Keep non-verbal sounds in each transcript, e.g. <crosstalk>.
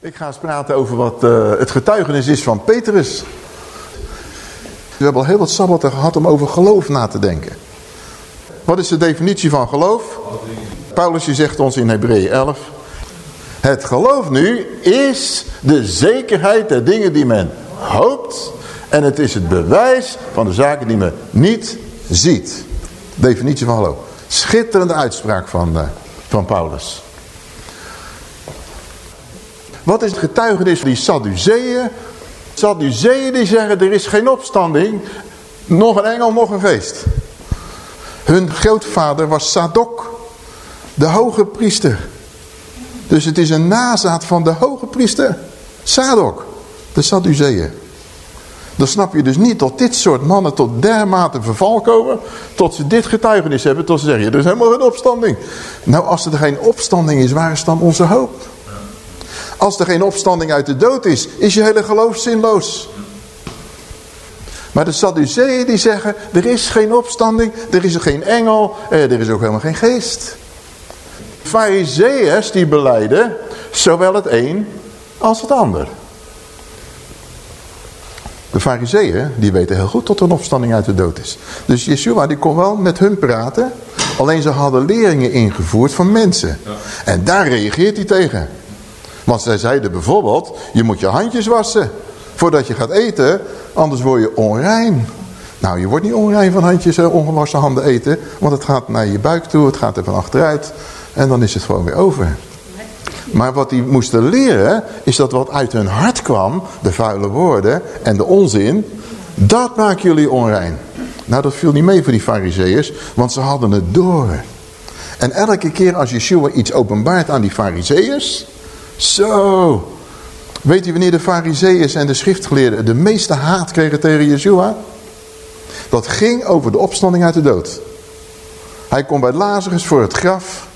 Ik ga eens praten over wat eh, het getuigenis is van Petrus. We hebben al heel wat sabbatten gehad om over geloof na te denken. Wat is de definitie van geloof? Paulus zegt ons in Hebreeën 11. Het geloof nu is de zekerheid der dingen die men hoopt. En het is het bewijs van de zaken die men niet ziet. Definitie van geloof. Schitterende uitspraak van, eh, van Paulus. Wat is het getuigenis van die Sadduceeën? Sadduceeën die zeggen er is geen opstanding, nog een engel, nog een geest. Hun grootvader was Sadok, de hoge priester. Dus het is een nazaat van de hoge priester, Sadok, de Sadduceeën. Dan snap je dus niet dat dit soort mannen tot dermate verval komen, tot ze dit getuigenis hebben, tot ze zeggen, er is helemaal geen opstanding. Nou, als er geen opstanding is, waar is dan onze hoop? Als er geen opstanding uit de dood is, is je hele geloof zinloos. Maar de Sadduceeën die zeggen, er is geen opstanding, er is geen engel, eh, er is ook helemaal geen geest. Fariseërs die beleiden zowel het een als het ander. De fariseeën die weten heel goed dat er een opstanding uit de dood is. Dus Yeshua die kon wel met hun praten, alleen ze hadden leringen ingevoerd van mensen. En daar reageert hij tegen. Want zij zeiden bijvoorbeeld, je moet je handjes wassen voordat je gaat eten, anders word je onrein. Nou, je wordt niet onrein van handjes en ongewassen handen eten, want het gaat naar je buik toe, het gaat er van achteruit en dan is het gewoon weer over. Maar wat die moesten leren, is dat wat uit hun hart kwam, de vuile woorden en de onzin, dat maakt jullie onrein. Nou, dat viel niet mee voor die fariseeërs, want ze hadden het door. En elke keer als Yeshua iets openbaart aan die fariseeërs, zo. Weet u wanneer de fariseeërs en de schriftgeleerden de meeste haat kregen tegen Yeshua? Dat ging over de opstanding uit de dood. Hij komt bij Lazarus voor het graf.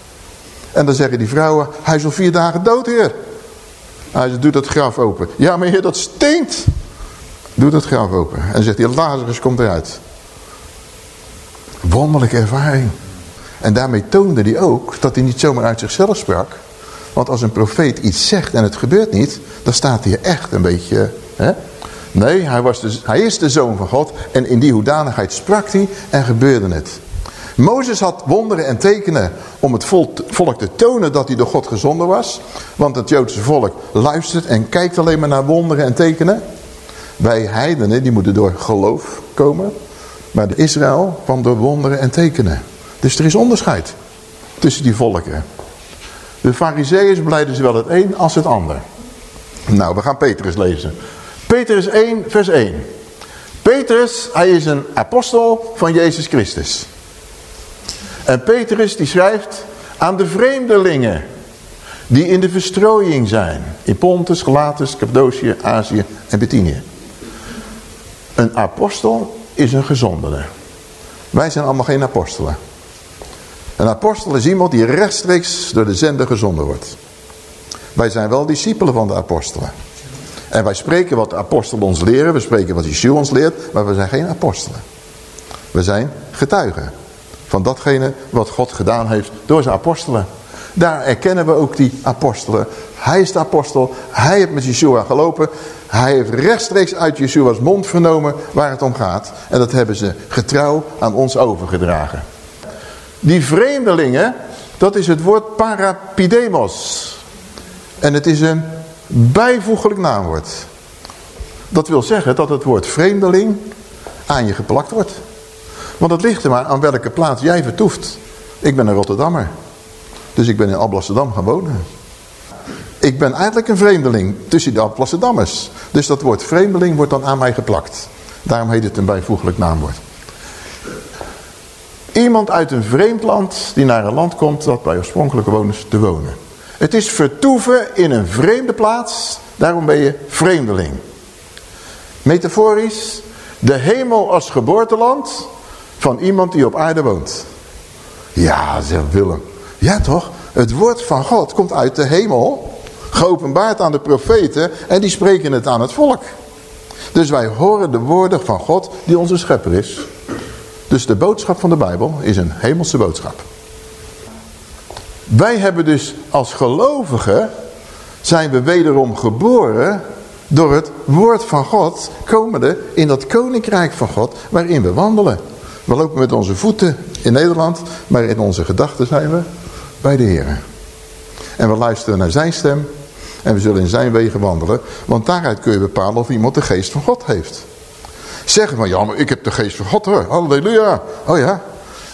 En dan zeggen die vrouwen, hij is al vier dagen dood, heer. Hij zegt, doe dat graf open. Ja, maar heer, dat stinkt. Doe dat graf open. En zegt hij, Lazarus komt eruit. Wonderlijke ervaring. En daarmee toonde hij ook dat hij niet zomaar uit zichzelf sprak. Want als een profeet iets zegt en het gebeurt niet, dan staat hij echt een beetje... Hè? Nee, hij, was hij is de zoon van God en in die hoedanigheid sprak hij en gebeurde het. Mozes had wonderen en tekenen om het volk te tonen dat hij door God gezonden was. Want het Joodse volk luistert en kijkt alleen maar naar wonderen en tekenen. Wij heidenen, die moeten door geloof komen. Maar Israël kwam door wonderen en tekenen. Dus er is onderscheid tussen die volken. De fariseeërs beleiden zowel het een als het ander. Nou, we gaan Petrus lezen. Petrus 1, vers 1. Petrus, hij is een apostel van Jezus Christus. En Petrus die schrijft aan de vreemdelingen die in de verstrooiing zijn. In Pontus, Galatus, Cappadocië, Azië en Bithynië. Een apostel is een gezondene. Wij zijn allemaal geen apostelen. Een apostel is iemand die rechtstreeks door de zender gezonden wordt. Wij zijn wel discipelen van de apostelen. En wij spreken wat de apostelen ons leren. We spreken wat Yeshua ons leert. Maar we zijn geen apostelen. We zijn getuigen. Van datgene wat God gedaan heeft door zijn apostelen. Daar erkennen we ook die apostelen. Hij is de apostel. Hij heeft met Yeshua gelopen. Hij heeft rechtstreeks uit Yeshua's mond vernomen waar het om gaat. En dat hebben ze getrouw aan ons overgedragen. Die vreemdelingen, dat is het woord parapidemos. En het is een bijvoeglijk naamwoord. Dat wil zeggen dat het woord vreemdeling aan je geplakt wordt. Want het ligt er maar aan welke plaats jij vertoeft. Ik ben een Rotterdammer. Dus ik ben in Alblasserdam gaan wonen. Ik ben eigenlijk een vreemdeling tussen de Alblasserdammers. Dus dat woord vreemdeling wordt dan aan mij geplakt. Daarom heet het een bijvoeglijk naamwoord. Iemand uit een vreemd land die naar een land komt dat bij oorspronkelijke woners te wonen. Het is vertoeven in een vreemde plaats, daarom ben je vreemdeling. Metaforisch, de hemel als geboorteland, van iemand die op aarde woont. Ja, zegt Willem. Ja toch? Het woord van God komt uit de hemel. Geopenbaard aan de profeten. En die spreken het aan het volk. Dus wij horen de woorden van God die onze schepper is. Dus de boodschap van de Bijbel is een hemelse boodschap. Wij hebben dus als gelovigen, zijn we wederom geboren door het woord van God, komende in dat koninkrijk van God waarin we wandelen. We lopen met onze voeten in Nederland, maar in onze gedachten zijn we bij de Heer. En we luisteren naar zijn stem en we zullen in zijn wegen wandelen. Want daaruit kun je bepalen of iemand de geest van God heeft. Zeggen van, ja, maar ik heb de geest van God hoor. Halleluja. Oh ja.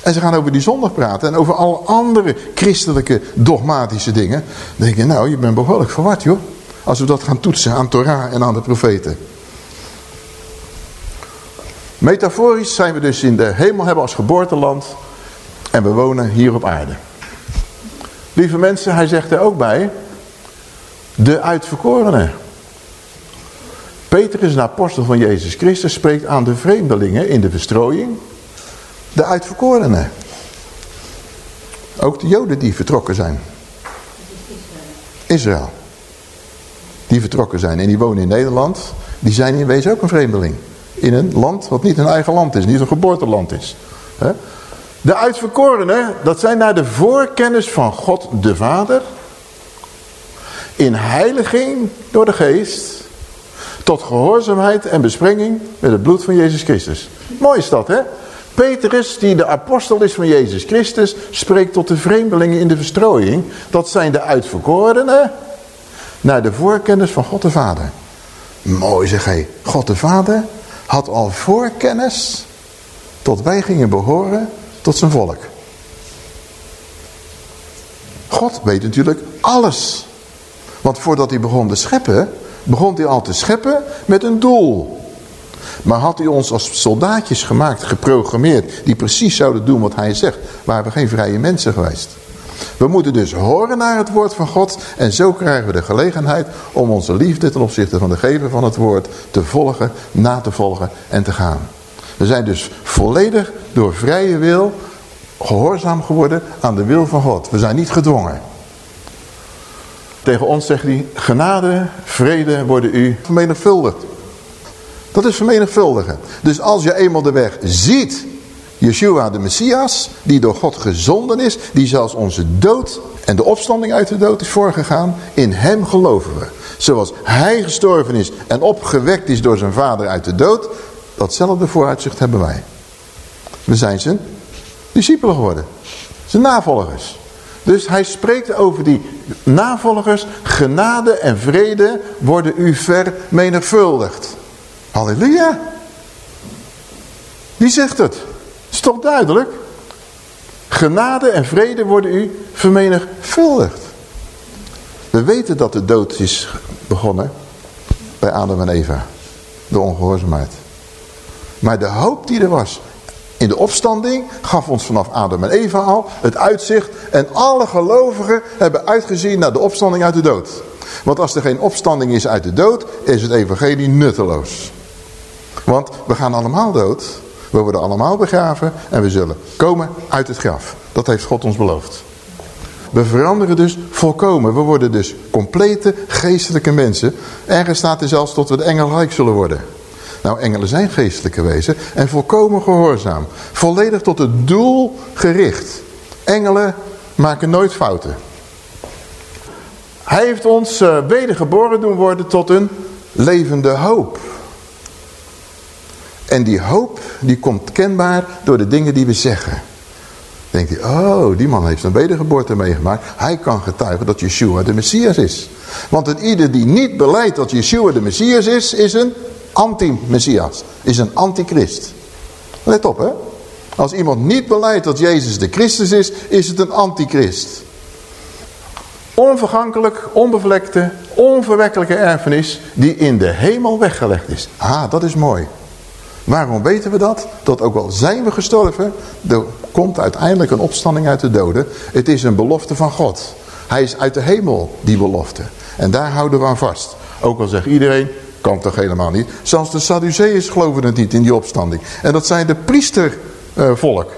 En ze gaan over die zondag praten en over alle andere christelijke dogmatische dingen. Dan denk je, nou, je bent behoorlijk verward joh. Als we dat gaan toetsen aan Torah en aan de profeten. Metaforisch zijn we dus in de hemel hebben als geboorteland. En we wonen hier op aarde. Lieve mensen, hij zegt er ook bij. De uitverkorenen. Peter is een apostel van Jezus Christus. Spreekt aan de vreemdelingen in de verstrooiing. De uitverkorenen. Ook de joden die vertrokken zijn. Israël. Die vertrokken zijn en die wonen in Nederland. Die zijn in wezen ook een vreemdeling. In een land wat niet een eigen land is. Niet een geboorteland is. De uitverkorenen, dat zijn naar de voorkennis van God de Vader. In heiliging door de geest. Tot gehoorzaamheid en besprenging met het bloed van Jezus Christus. Mooi is dat hè. Petrus, die de apostel is van Jezus Christus, spreekt tot de vreemdelingen in de verstrooiing. Dat zijn de uitverkorenen naar de voorkennis van God de Vader. Mooi zeg hij. God de Vader had al voorkennis tot wij gingen behoren tot zijn volk. God weet natuurlijk alles. Want voordat hij begon te scheppen, begon hij al te scheppen met een doel. Maar had hij ons als soldaatjes gemaakt, geprogrammeerd, die precies zouden doen wat hij zegt, waren we geen vrije mensen geweest. We moeten dus horen naar het woord van God en zo krijgen we de gelegenheid om onze liefde ten opzichte van de gever van het woord te volgen, na te volgen en te gaan. We zijn dus volledig door vrije wil gehoorzaam geworden aan de wil van God. We zijn niet gedwongen. Tegen ons zegt hij, genade, vrede worden u vermenigvuldigd. Dat is vermenigvuldigen. Dus als je eenmaal de weg ziet, Yeshua de Messias, die door God gezonden is, die zelfs onze dood en de opstanding uit de dood is voorgegaan, in hem geloven we. Zoals hij gestorven is en opgewekt is door zijn vader uit de dood, datzelfde vooruitzicht hebben wij. We zijn zijn discipelen geworden. Zijn navolgers. Dus hij spreekt over die navolgers. Genade en vrede worden u vermenigvuldigd. Halleluja. Wie zegt het? Is toch duidelijk? Genade en vrede worden u vermenigvuldigd. We weten dat de dood is begonnen bij Adam en Eva. De ongehoorzaamheid. Maar de hoop die er was in de opstanding gaf ons vanaf Adam en Eva al het uitzicht. En alle gelovigen hebben uitgezien naar de opstanding uit de dood. Want als er geen opstanding is uit de dood, is het evangelie nutteloos. Want we gaan allemaal dood. We worden allemaal begraven en we zullen komen uit het graf. Dat heeft God ons beloofd. We veranderen dus volkomen. We worden dus complete geestelijke mensen. Ergens staat er zelfs tot we de engelrijk zullen worden. Nou, engelen zijn geestelijke wezen en volkomen gehoorzaam. Volledig tot het doel gericht. Engelen maken nooit fouten. Hij heeft ons uh, wedergeboren doen worden tot een levende hoop. En die hoop die komt kenbaar door de dingen die we zeggen. Denkt hij, oh, die man heeft een wedergeboorte meegemaakt. Hij kan getuigen dat Yeshua de Messias is. Want een ieder die niet beleidt dat Yeshua de Messias is, is een anti-Messias. Is een antichrist. Let op hè. Als iemand niet beleidt dat Jezus de Christus is, is het een antichrist. Onvergankelijk, onbevlekte, onverwekkelijke erfenis die in de hemel weggelegd is. Ah, dat is mooi. Waarom weten we dat? Dat ook al zijn we gestorven, er komt uiteindelijk een opstanding uit de doden. Het is een belofte van God. Hij is uit de hemel, die belofte. En daar houden we aan vast. Ook al zegt iedereen, kan toch helemaal niet. Zelfs de Sadduceeërs geloven het niet in die opstanding. En dat zijn de priester eh, volk.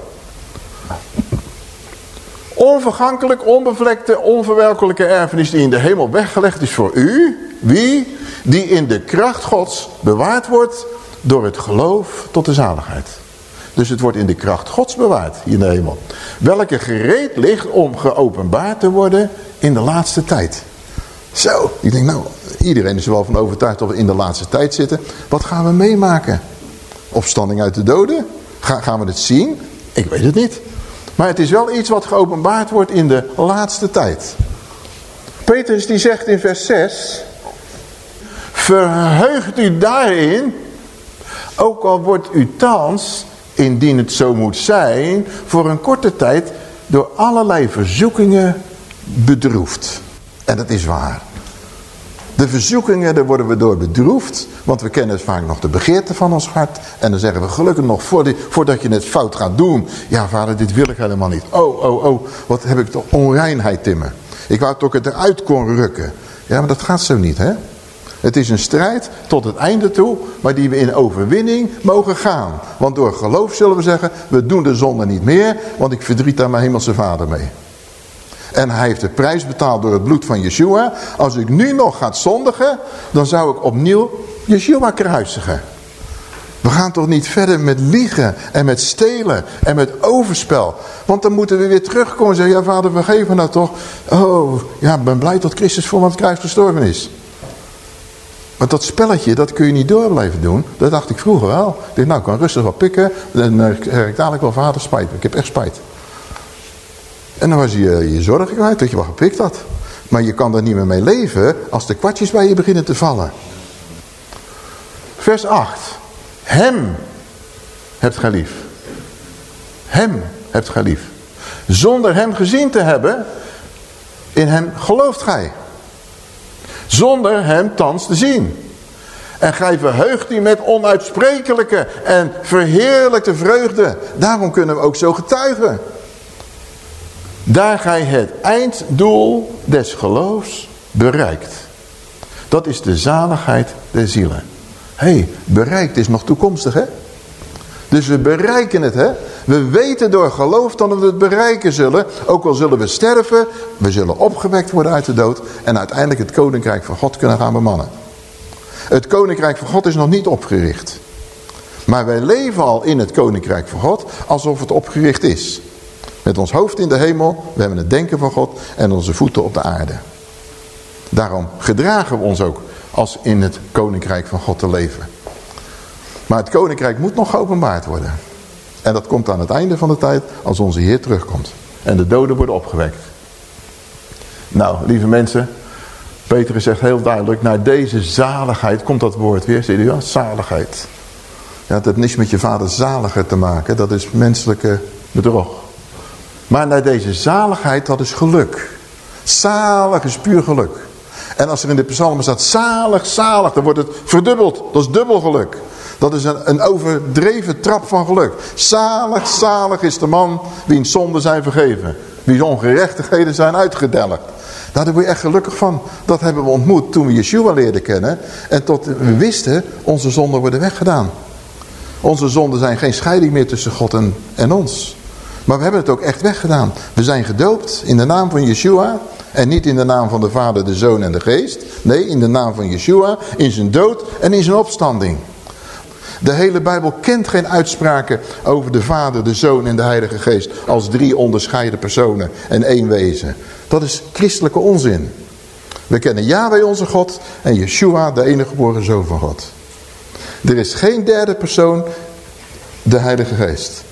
Onvergankelijk, onbevlekte, onverwelkelijke erfenis die in de hemel weggelegd is voor u. Wie? Die in de kracht gods bewaard wordt door het geloof tot de zaligheid. Dus het wordt in de kracht gods bewaard hier in de hemel. Welke gereed ligt om geopenbaard te worden in de laatste tijd. Zo, ik denk nou, iedereen is er wel van overtuigd dat we in de laatste tijd zitten. Wat gaan we meemaken? Opstanding uit de doden? gaan we het zien? Ik weet het niet. Maar het is wel iets wat geopenbaard wordt in de laatste tijd. Petrus die zegt in vers 6... Verheugt u daarin, ook al wordt u thans, indien het zo moet zijn, voor een korte tijd door allerlei verzoekingen bedroefd. En dat is waar. De verzoekingen, daar worden we door bedroefd. Want we kennen vaak nog de begeerte van ons hart. En dan zeggen we gelukkig nog voordat je het fout gaat doen. Ja vader, dit wil ik helemaal niet. Oh, oh, oh, wat heb ik toch onreinheid in me. Ik wou toch het eruit kon rukken. Ja, maar dat gaat zo niet, hè. Het is een strijd tot het einde toe, maar die we in overwinning mogen gaan. Want door geloof zullen we zeggen, we doen de zonde niet meer, want ik verdriet daar mijn hemelse vader mee. En hij heeft de prijs betaald door het bloed van Yeshua. Als ik nu nog ga zondigen, dan zou ik opnieuw Yeshua kruisigen. We gaan toch niet verder met liegen en met stelen en met overspel. Want dan moeten we weer terugkomen en zeggen, ja vader vergeef me nou toch. Oh, ja, ik ben blij dat Christus voor het kruis gestorven is. Maar dat spelletje, dat kun je niet door blijven doen. Dat dacht ik vroeger wel. Ik dacht, nou, ik kan rustig wat pikken. Dan zeg ik dadelijk wel, vader, spijt. Ik heb echt spijt. En dan was je je zorgen kwijt dat je wat gepikt had. Maar je kan er niet meer mee leven als de kwartjes bij je beginnen te vallen. Vers 8. Hem hebt gij lief. Hem hebt gij lief. Zonder hem gezien te hebben, in hem gelooft gij. Zonder hem thans te zien. En gij verheugt u met onuitsprekelijke en verheerlijkte vreugde. Daarom kunnen we ook zo getuigen. Daar gij het einddoel des geloofs bereikt. Dat is de zaligheid der zielen. Hé, hey, bereikt is nog toekomstig hè. Dus we bereiken het hè. We weten door geloof dat we het bereiken zullen. Ook al zullen we sterven, we zullen opgewekt worden uit de dood. En uiteindelijk het koninkrijk van God kunnen gaan bemannen. Het koninkrijk van God is nog niet opgericht. Maar wij leven al in het koninkrijk van God alsof het opgericht is. Met ons hoofd in de hemel, we hebben het denken van God en onze voeten op de aarde. Daarom gedragen we ons ook als in het koninkrijk van God te leven. Maar het koninkrijk moet nog geopenbaard worden. En dat komt aan het einde van de tijd als onze Heer terugkomt. En de doden worden opgewekt. Nou, lieve mensen. Petrus zegt heel duidelijk, naar deze zaligheid komt dat woord weer. Zie je dat? Zaligheid. Ja, het heeft niets met je vader zaliger te maken. Dat is menselijke bedrog. Maar naar deze zaligheid, dat is geluk. Zalig is puur geluk. En als er in de psalmen staat zalig, zalig, dan wordt het verdubbeld. Dat is dubbel geluk. Dat is een, een overdreven trap van geluk. Zalig, zalig is de man wiens zonden zijn vergeven. Wiens ongerechtigheden zijn uitgedelgd. Daar word je echt gelukkig van. Dat hebben we ontmoet toen we Yeshua leerden kennen. En tot we wisten, onze zonden worden weggedaan. Onze zonden zijn geen scheiding meer tussen God en, en ons. Maar we hebben het ook echt weggedaan. We zijn gedoopt in de naam van Yeshua. En niet in de naam van de Vader, de Zoon en de Geest. Nee, in de naam van Yeshua, in zijn dood en in zijn opstanding. De hele Bijbel kent geen uitspraken over de Vader, de Zoon en de Heilige Geest als drie onderscheiden personen en één wezen. Dat is christelijke onzin. We kennen Yahweh onze God en Yeshua de enige geboren Zoon van God. Er is geen derde persoon, de Heilige Geest.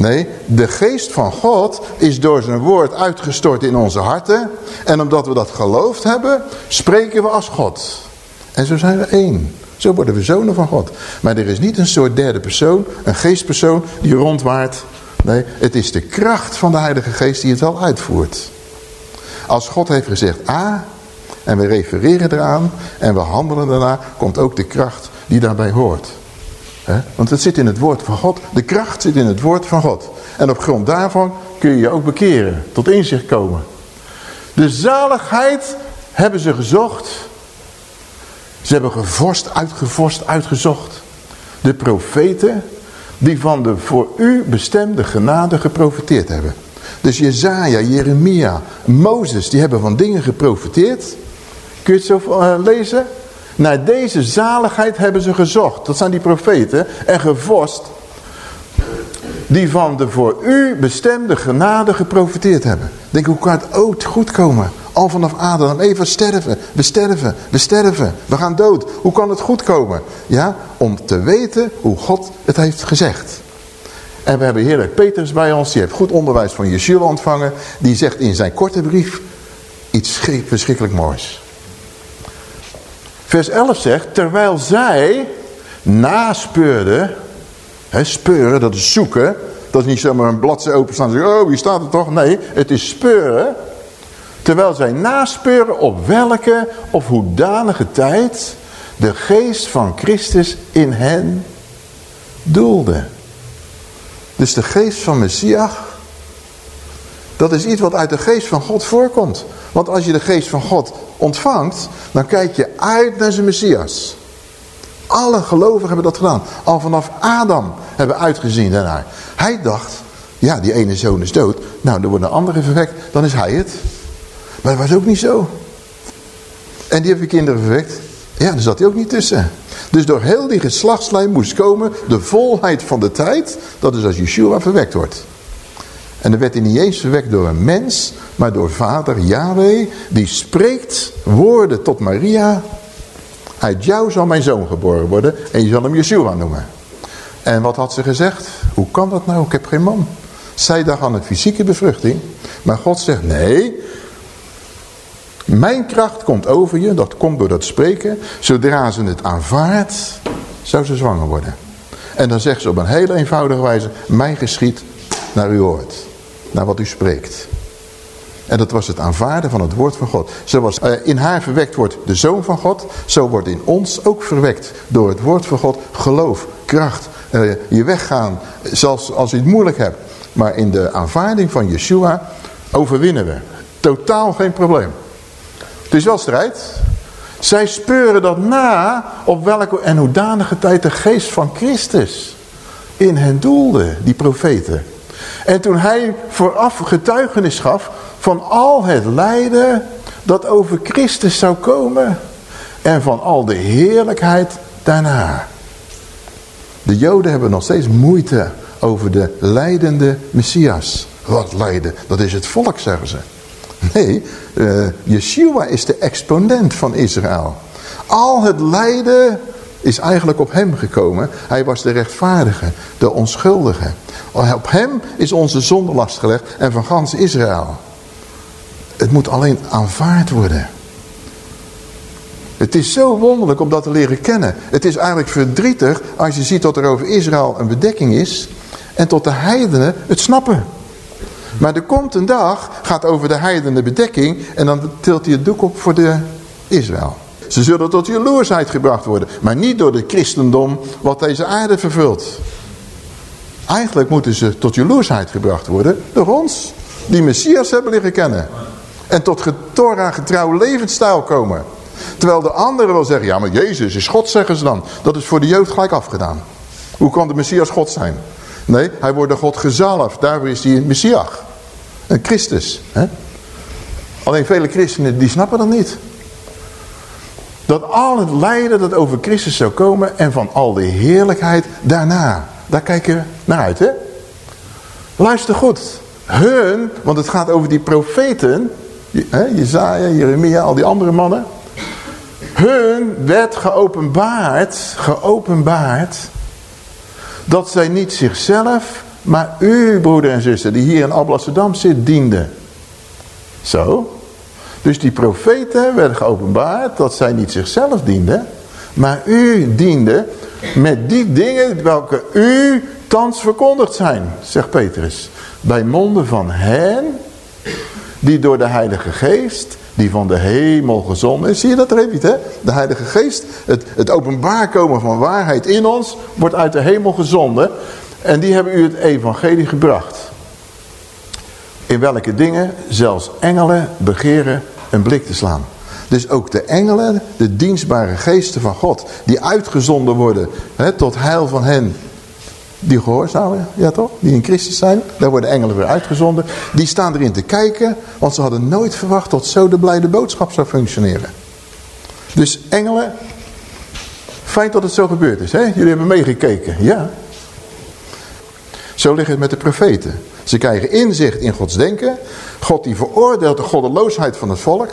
Nee, de geest van God is door zijn woord uitgestort in onze harten. En omdat we dat geloofd hebben, spreken we als God. En zo zijn we één. Zo worden we zonen van God. Maar er is niet een soort derde persoon, een geestpersoon die rondwaart. Nee, het is de kracht van de Heilige Geest die het wel uitvoert. Als God heeft gezegd A en we refereren eraan en we handelen daarna, komt ook de kracht die daarbij hoort. Want het zit in het woord van God. De kracht zit in het woord van God. En op grond daarvan kun je je ook bekeren. Tot inzicht komen. De zaligheid hebben ze gezocht. Ze hebben gevorst, uitgevorst, uitgezocht. De profeten. die van de voor u bestemde genade geprofiteerd hebben. Dus Jezaja, Jeremia, Mozes, die hebben van dingen geprofiteerd. Kun je het zo uh, lezen? Naar deze zaligheid hebben ze gezocht. Dat zijn die profeten. En gevorst. Die van de voor u bestemde genade geprofiteerd hebben. Denk, hoe kan het ooit goed komen? Al vanaf Adam even sterven. We sterven, we sterven. We gaan dood. Hoe kan het goed komen? Ja, om te weten hoe God het heeft gezegd. En we hebben heerlijk Petrus bij ons. Die heeft goed onderwijs van Yeshua ontvangen. Die zegt in zijn korte brief iets verschrikkelijk moois. Vers 11 zegt, terwijl zij naspeurden, hè, speuren, dat is zoeken, dat is niet zomaar een bladzijde openstaan en zeggen, oh, wie staat er toch? Nee, het is speuren. Terwijl zij naspeuren op welke of hoedanige tijd de geest van Christus in hen doelde. Dus de geest van Messias, dat is iets wat uit de geest van God voorkomt. Want als je de geest van God ontvangt, dan kijk je uit naar zijn Messias. Alle gelovigen hebben dat gedaan. Al vanaf Adam hebben uitgezien daarnaar. Hij dacht, ja die ene zoon is dood. Nou, er wordt een andere verwekt, dan is hij het. Maar dat was ook niet zo. En die heeft kinderen verwekt. Ja, daar zat hij ook niet tussen. Dus door heel die geslachtslijn moest komen de volheid van de tijd. Dat is als Yeshua verwekt wordt. En dan werd hij niet eens verwekt door een mens, maar door vader Yahweh. Die spreekt woorden tot Maria. Uit jou zal mijn zoon geboren worden en je zal hem Yeshua noemen. En wat had ze gezegd? Hoe kan dat nou? Ik heb geen man. Zij dacht aan een fysieke bevruchting. Maar God zegt, nee, mijn kracht komt over je, dat komt door dat spreken. Zodra ze het aanvaardt, zou ze zwanger worden. En dan zegt ze op een hele eenvoudige wijze, mij geschiet naar uw woord. Naar wat u spreekt. En dat was het aanvaarden van het woord van God. Zoals uh, in haar verwekt wordt de Zoon van God, zo wordt in ons ook verwekt door het woord van God geloof, kracht, uh, je weggaan, zelfs als je het moeilijk hebt. Maar in de aanvaarding van Yeshua overwinnen we. Totaal geen probleem. Het is wel strijd. Zij speuren dat na op welke en hoedanige tijd de geest van Christus in hen doelde, die profeten. En toen hij vooraf getuigenis gaf van al het lijden dat over Christus zou komen en van al de heerlijkheid daarna. De joden hebben nog steeds moeite over de leidende Messias. Wat lijden? Dat is het volk, zeggen ze. Nee, uh, Yeshua is de exponent van Israël. Al het lijden is eigenlijk op hem gekomen. Hij was de rechtvaardige, de onschuldige. Op hem is onze zonde last gelegd en van gans Israël. Het moet alleen aanvaard worden. Het is zo wonderlijk om dat te leren kennen. Het is eigenlijk verdrietig als je ziet dat er over Israël een bedekking is... en tot de heidenen het snappen. Maar er komt een dag, gaat over de heidende bedekking... en dan tilt hij het doek op voor de Israël. Ze zullen tot jaloersheid gebracht worden. Maar niet door de christendom wat deze aarde vervult. Eigenlijk moeten ze tot jaloersheid gebracht worden door ons. Die Messias hebben leren kennen. En tot Torah getrouwe levensstijl komen. Terwijl de anderen wel zeggen, ja maar Jezus is God zeggen ze dan. Dat is voor de Jood gelijk afgedaan. Hoe kan de Messias God zijn? Nee, hij wordt door God gezalfd. Daarvoor is hij een Messias. Een Christus. Hè? Alleen vele christenen die snappen dat niet. Dat al het lijden dat over Christus zou komen en van al de heerlijkheid daarna. Daar kijken we naar uit, hè? Luister goed. Hun, want het gaat over die profeten, hè, Jezaja, Jeremia, al die andere mannen. Hun werd geopenbaard, geopenbaard, dat zij niet zichzelf, maar u, broeder en zuster, die hier in Alblasserdam zit, dienden. Zo. Dus die profeten werden geopenbaard dat zij niet zichzelf dienden, maar u diende met die dingen welke u thans verkondigd zijn, zegt Petrus. Bij monden van hen die door de Heilige Geest, die van de hemel gezonden is. Zie je dat even hè? De Heilige Geest, het, het openbaar komen van waarheid in ons, wordt uit de hemel gezonden. En die hebben u het evangelie gebracht. In welke dingen zelfs engelen begeren een blik te slaan. Dus ook de engelen, de dienstbare geesten van God, die uitgezonden worden hè, tot heil van hen die gehoorzamen, ja toch? Die in Christus zijn. Daar worden engelen weer uitgezonden. Die staan erin te kijken, want ze hadden nooit verwacht dat zo de blijde boodschap zou functioneren. Dus engelen, fijn dat het zo gebeurd is. Hè? Jullie hebben meegekeken, ja. Zo ligt het met de profeten. Ze krijgen inzicht in Gods denken. God die veroordeelt de goddeloosheid van het volk.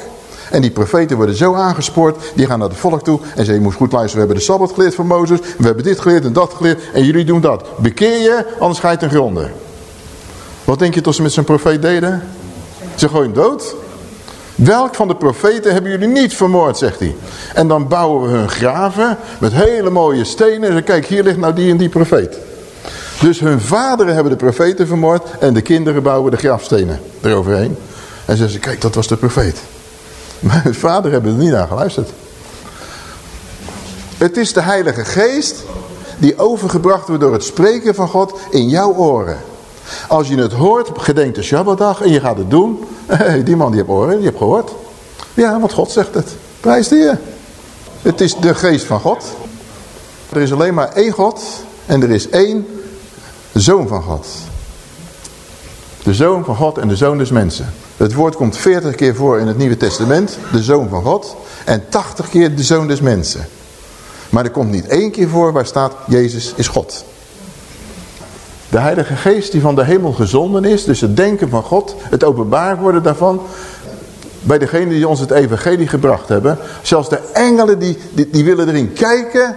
En die profeten worden zo aangespoord, die gaan naar het volk toe en zeggen, je moet goed luisteren, we hebben de Sabbat geleerd van Mozes, we hebben dit geleerd en dat geleerd en jullie doen dat. Bekeer je, anders ga je ten gronde. Wat denk je dat ze met zijn profeet deden? Ze gooien dood. Welk van de profeten hebben jullie niet vermoord, zegt hij. En dan bouwen we hun graven met hele mooie stenen. En kijk, hier ligt nou die en die profeet. Dus hun vaderen hebben de profeten vermoord en de kinderen bouwen de grafstenen eroverheen. En zeggen ze, kijk, dat was de profeet. <laughs> Maar hun vader hebben er niet naar geluisterd. Het is de Heilige Geest die overgebracht wordt door het spreken van God in jouw oren. Als je het hoort, gedenk de Shabbatdag en je gaat het doen. <laughs> Die man die heeft oren, die heeft gehoord. Ja, want God zegt het. Prijs je. Het is de geest van God. Er is alleen maar één God en er is één Zoon van God. De Zoon van God en de Zoon des mensen. Het woord komt 40 keer voor in het Nieuwe Testament, de Zoon van God. En 80 keer de Zoon des mensen. Maar er komt niet één keer voor waar staat, Jezus is God. De Heilige Geest die van de hemel gezonden is, dus het denken van God, het openbaar worden daarvan, bij degenen die ons het evangelie gebracht hebben. Zelfs de engelen die, die, die willen erin kijken,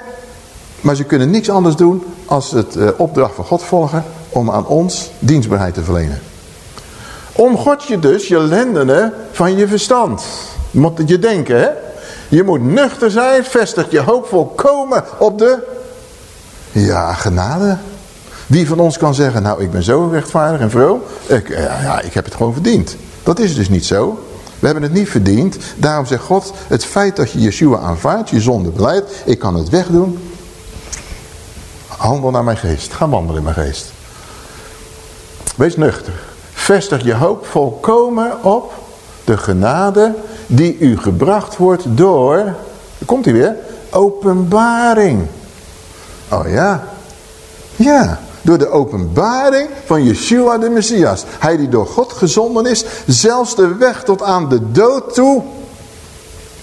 maar ze kunnen niks anders doen als het uh, opdracht van God volgen om aan ons dienstbaarheid te verlenen. Omgod je dus je lendenen van je verstand. Moet je denken, hè? Je moet nuchter zijn, vestig je hoop volkomen op de... Ja, genade. Wie van ons kan zeggen, nou ik ben zo rechtvaardig en vroom. Ik, ja, ja, ik heb het gewoon verdiend. Dat is dus niet zo. We hebben het niet verdiend. Daarom zegt God, het feit dat je Yeshua aanvaardt, je zonde beleid, ik kan het wegdoen. Handel naar mijn geest. Ga wandelen in mijn geest. Wees nuchter. Vestig je hoop volkomen op de genade die u gebracht wordt door, komt hij weer, openbaring. Oh ja, ja, door de openbaring van Yeshua de Messias. Hij die door God gezonden is, zelfs de weg tot aan de dood toe,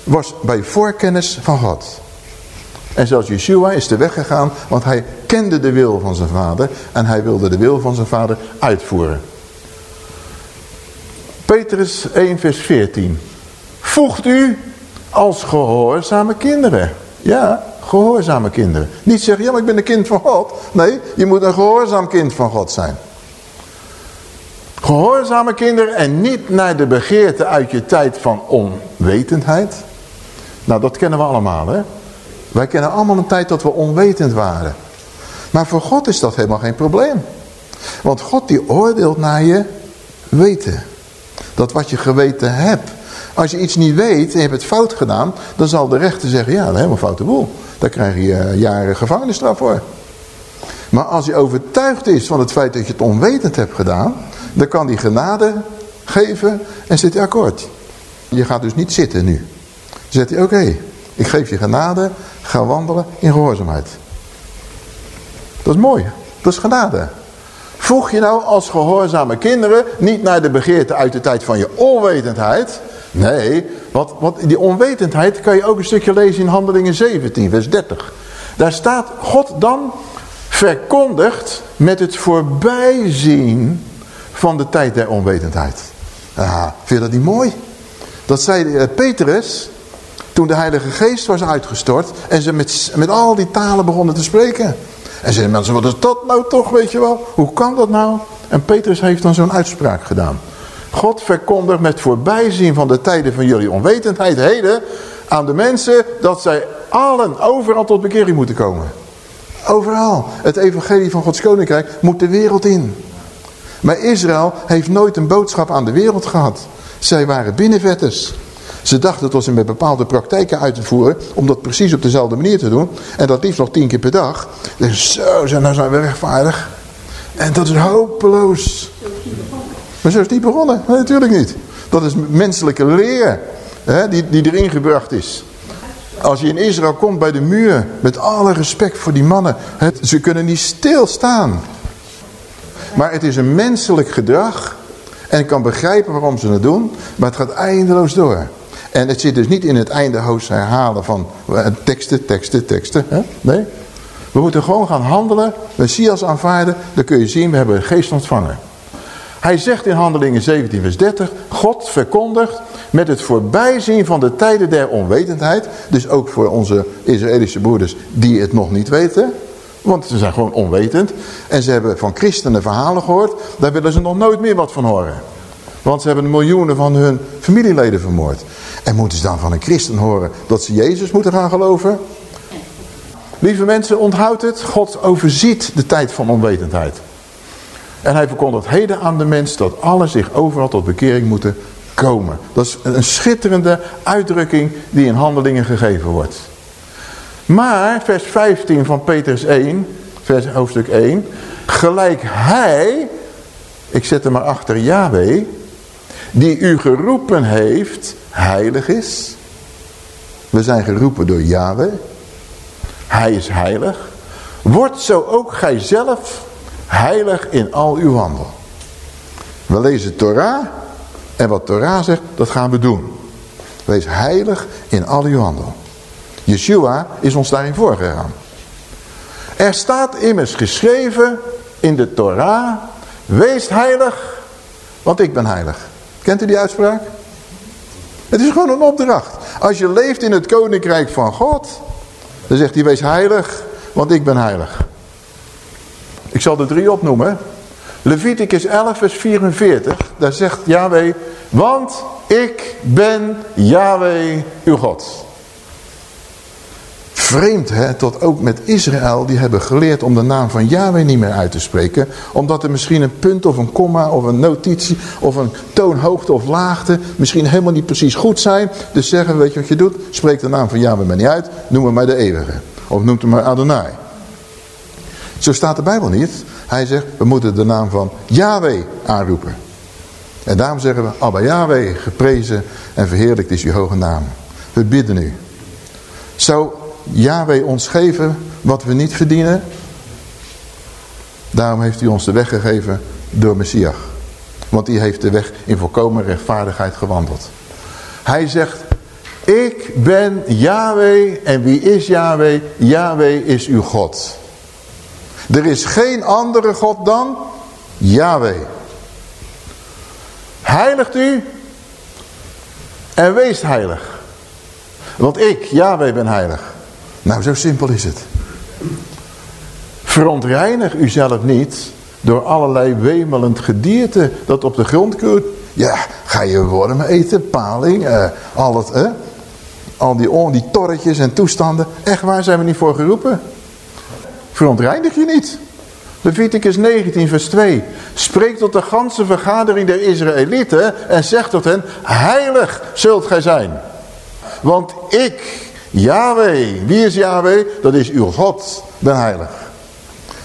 was bij voorkennis van God. En zelfs Yeshua is de weg gegaan, want hij kende de wil van zijn vader en hij wilde de wil van zijn vader uitvoeren. Petrus 1 vers 14. Voegt u als gehoorzame kinderen. Ja, gehoorzame kinderen. Niet zeggen, ja maar ik ben een kind van God. Nee, je moet een gehoorzaam kind van God zijn. Gehoorzame kinderen en niet naar de begeerte uit je tijd van onwetendheid. Nou, dat kennen we allemaal, hè. Wij kennen allemaal een tijd dat we onwetend waren. Maar voor God is dat helemaal geen probleem. Want God die oordeelt naar je weten. Dat wat je geweten hebt. Als je iets niet weet en je hebt het fout gedaan, dan zal de rechter zeggen, ja, dat is helemaal foute boel. Daar krijg je eh, jaren gevangenisstraf voor. Maar als je overtuigd is van het feit dat je het onwetend hebt gedaan, dan kan die genade geven en zit hij akkoord. Je gaat dus niet zitten nu. Dan zegt hij, oké, ik geef je genade, ga wandelen in gehoorzaamheid. Dat is mooi, dat is genade. Voeg je nou als gehoorzame kinderen niet naar de begeerte uit de tijd van je onwetendheid. Nee, want, want die onwetendheid kan je ook een stukje lezen in Handelingen 17, vers 30. Daar staat God dan verkondigt met het voorbijzien van de tijd der onwetendheid. Ah, vind je dat niet mooi? Dat zei eh, Petrus toen de Heilige Geest was uitgestort en ze met, met al die talen begonnen te spreken. En zeiden mensen, wat is dat nou toch, weet je wel? Hoe kan dat nou? En Petrus heeft dan zo'n uitspraak gedaan. God verkondigt met voorbijzien van de tijden van jullie onwetendheid heden aan de mensen dat zij allen overal tot bekering moeten komen. Overal. Het evangelie van Gods koninkrijk moet de wereld in. Maar Israël heeft nooit een boodschap aan de wereld gehad. Zij waren binnenvetters. Ze dachten tot ze met bepaalde praktijken uit te voeren om dat precies op dezelfde manier te doen. En dat liefst nog tien keer per dag. Dus zo, nou zijn we rechtvaardig. En dat is hopeloos. Maar zo is niet begonnen. natuurlijk niet. Dat is menselijke leer hè, die, die erin gebracht is. Als je in Israël komt bij de muur, met alle respect voor die mannen, het, ze kunnen niet stilstaan. Maar het is een menselijk gedrag en ik kan begrijpen waarom ze het doen, maar het gaat eindeloos door. En het zit dus niet in het eindeloos herhalen van eh, teksten, teksten, teksten. Hè? Nee. We moeten gewoon gaan handelen, Messias aanvaarden, dan kun je zien, we hebben geest ontvangen. Hij zegt in handelingen 17 vers 30, God verkondigt met het voorbijzien van de tijden der onwetendheid, dus ook voor onze Israëlische broeders die het nog niet weten, want ze zijn gewoon onwetend. En ze hebben van christenen verhalen gehoord, daar willen ze nog nooit meer wat van horen. Want ze hebben miljoenen van hun familieleden vermoord. En moeten ze dan van een christen horen dat ze Jezus moeten gaan geloven? Lieve mensen, onthoud het. God overziet de tijd van onwetendheid. En hij verkondigt heden aan de mens dat alle zich overal tot bekering moeten komen. Dat is een schitterende uitdrukking die in handelingen gegeven wordt. Maar, vers 15 van Petrus 1, vers, hoofdstuk 1. Gelijk hij, ik zet hem maar achter Yahweh, die u geroepen heeft, heilig is. We zijn geroepen door Yahweh. Hij is heilig. Wordt zo ook gij zelf heilig in al uw handel. We lezen Torah en wat Torah zegt, dat gaan we doen. Wees heilig in al uw handel. Yeshua is ons daarin voorgegaan. Er staat immers geschreven in de Torah, wees heilig, want ik ben heilig. Kent u die uitspraak? Het is gewoon een opdracht. Als je leeft in het koninkrijk van God, dan zegt hij, wees heilig, want ik ben heilig. Ik zal er drie opnoemen. Leviticus 11 vers 44, daar zegt Yahweh, want ik ben Yahweh uw God. Vreemd hè, tot ook met Israël, die hebben geleerd om de naam van Yahweh niet meer uit te spreken. Omdat er misschien een punt of een komma of een notitie of een toonhoogte of laagte misschien helemaal niet precies goed zijn. Dus zeggen, weet je wat je doet? Spreek de naam van Yahweh maar niet uit, noem hem maar de eeuwige. Of noem hem maar Adonai. Zo staat de Bijbel niet. Hij zegt, we moeten de naam van Yahweh aanroepen. En daarom zeggen we, Abba Yahweh, geprezen en verheerlijkt is uw hoge naam. We bidden u. Zou Yahweh ons geven wat we niet verdienen? Daarom heeft hij ons de weg gegeven door Messias. Want die heeft de weg in volkomen rechtvaardigheid gewandeld. Hij zegt, ik ben Yahweh en wie is Yahweh? Yahweh is uw God. Er is geen andere God dan Yahweh. Heiligt u en wees heilig. Want ik, Yahweh, ben heilig. Nou, zo simpel is het. Verontreinig uzelf niet door allerlei wemelend gedierte dat op de grond kunt. Ja, ga je wormen eten, paling, eh, al, het, eh, al die, die torretjes en toestanden. Echt waar zijn we niet voor geroepen? Verontreinig je niet. Leviticus 19 vers 2. Spreek tot de ganse vergadering der Israëlieten en zegt tot hen, heilig zult gij zijn. Want ik, Yahweh, wie is Yahweh? Dat is uw God, ben heilig.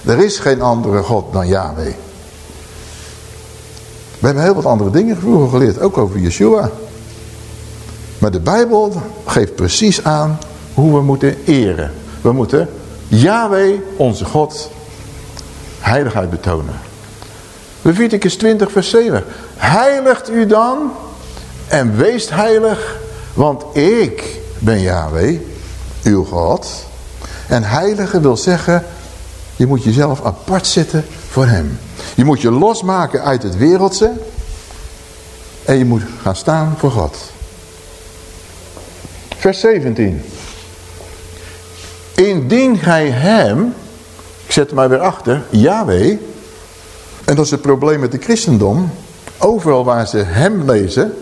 Er is geen andere God dan Yahweh. We hebben heel wat andere dingen vroeger geleerd, ook over Yeshua. Maar de Bijbel geeft precies aan hoe we moeten eren. We moeten Yahweh, onze God, heiligheid betonen. Leviticus 20 vers 7. Heiligt u dan en wees heilig, want ik ben Yahweh, uw God. En heilige wil zeggen, je moet jezelf apart zetten voor hem. Je moet je losmaken uit het wereldse en je moet gaan staan voor God. Vers 17. Indien gij hem, ik zet maar weer achter, Yahweh. En dat is het probleem met de christendom. Overal waar ze hem lezen,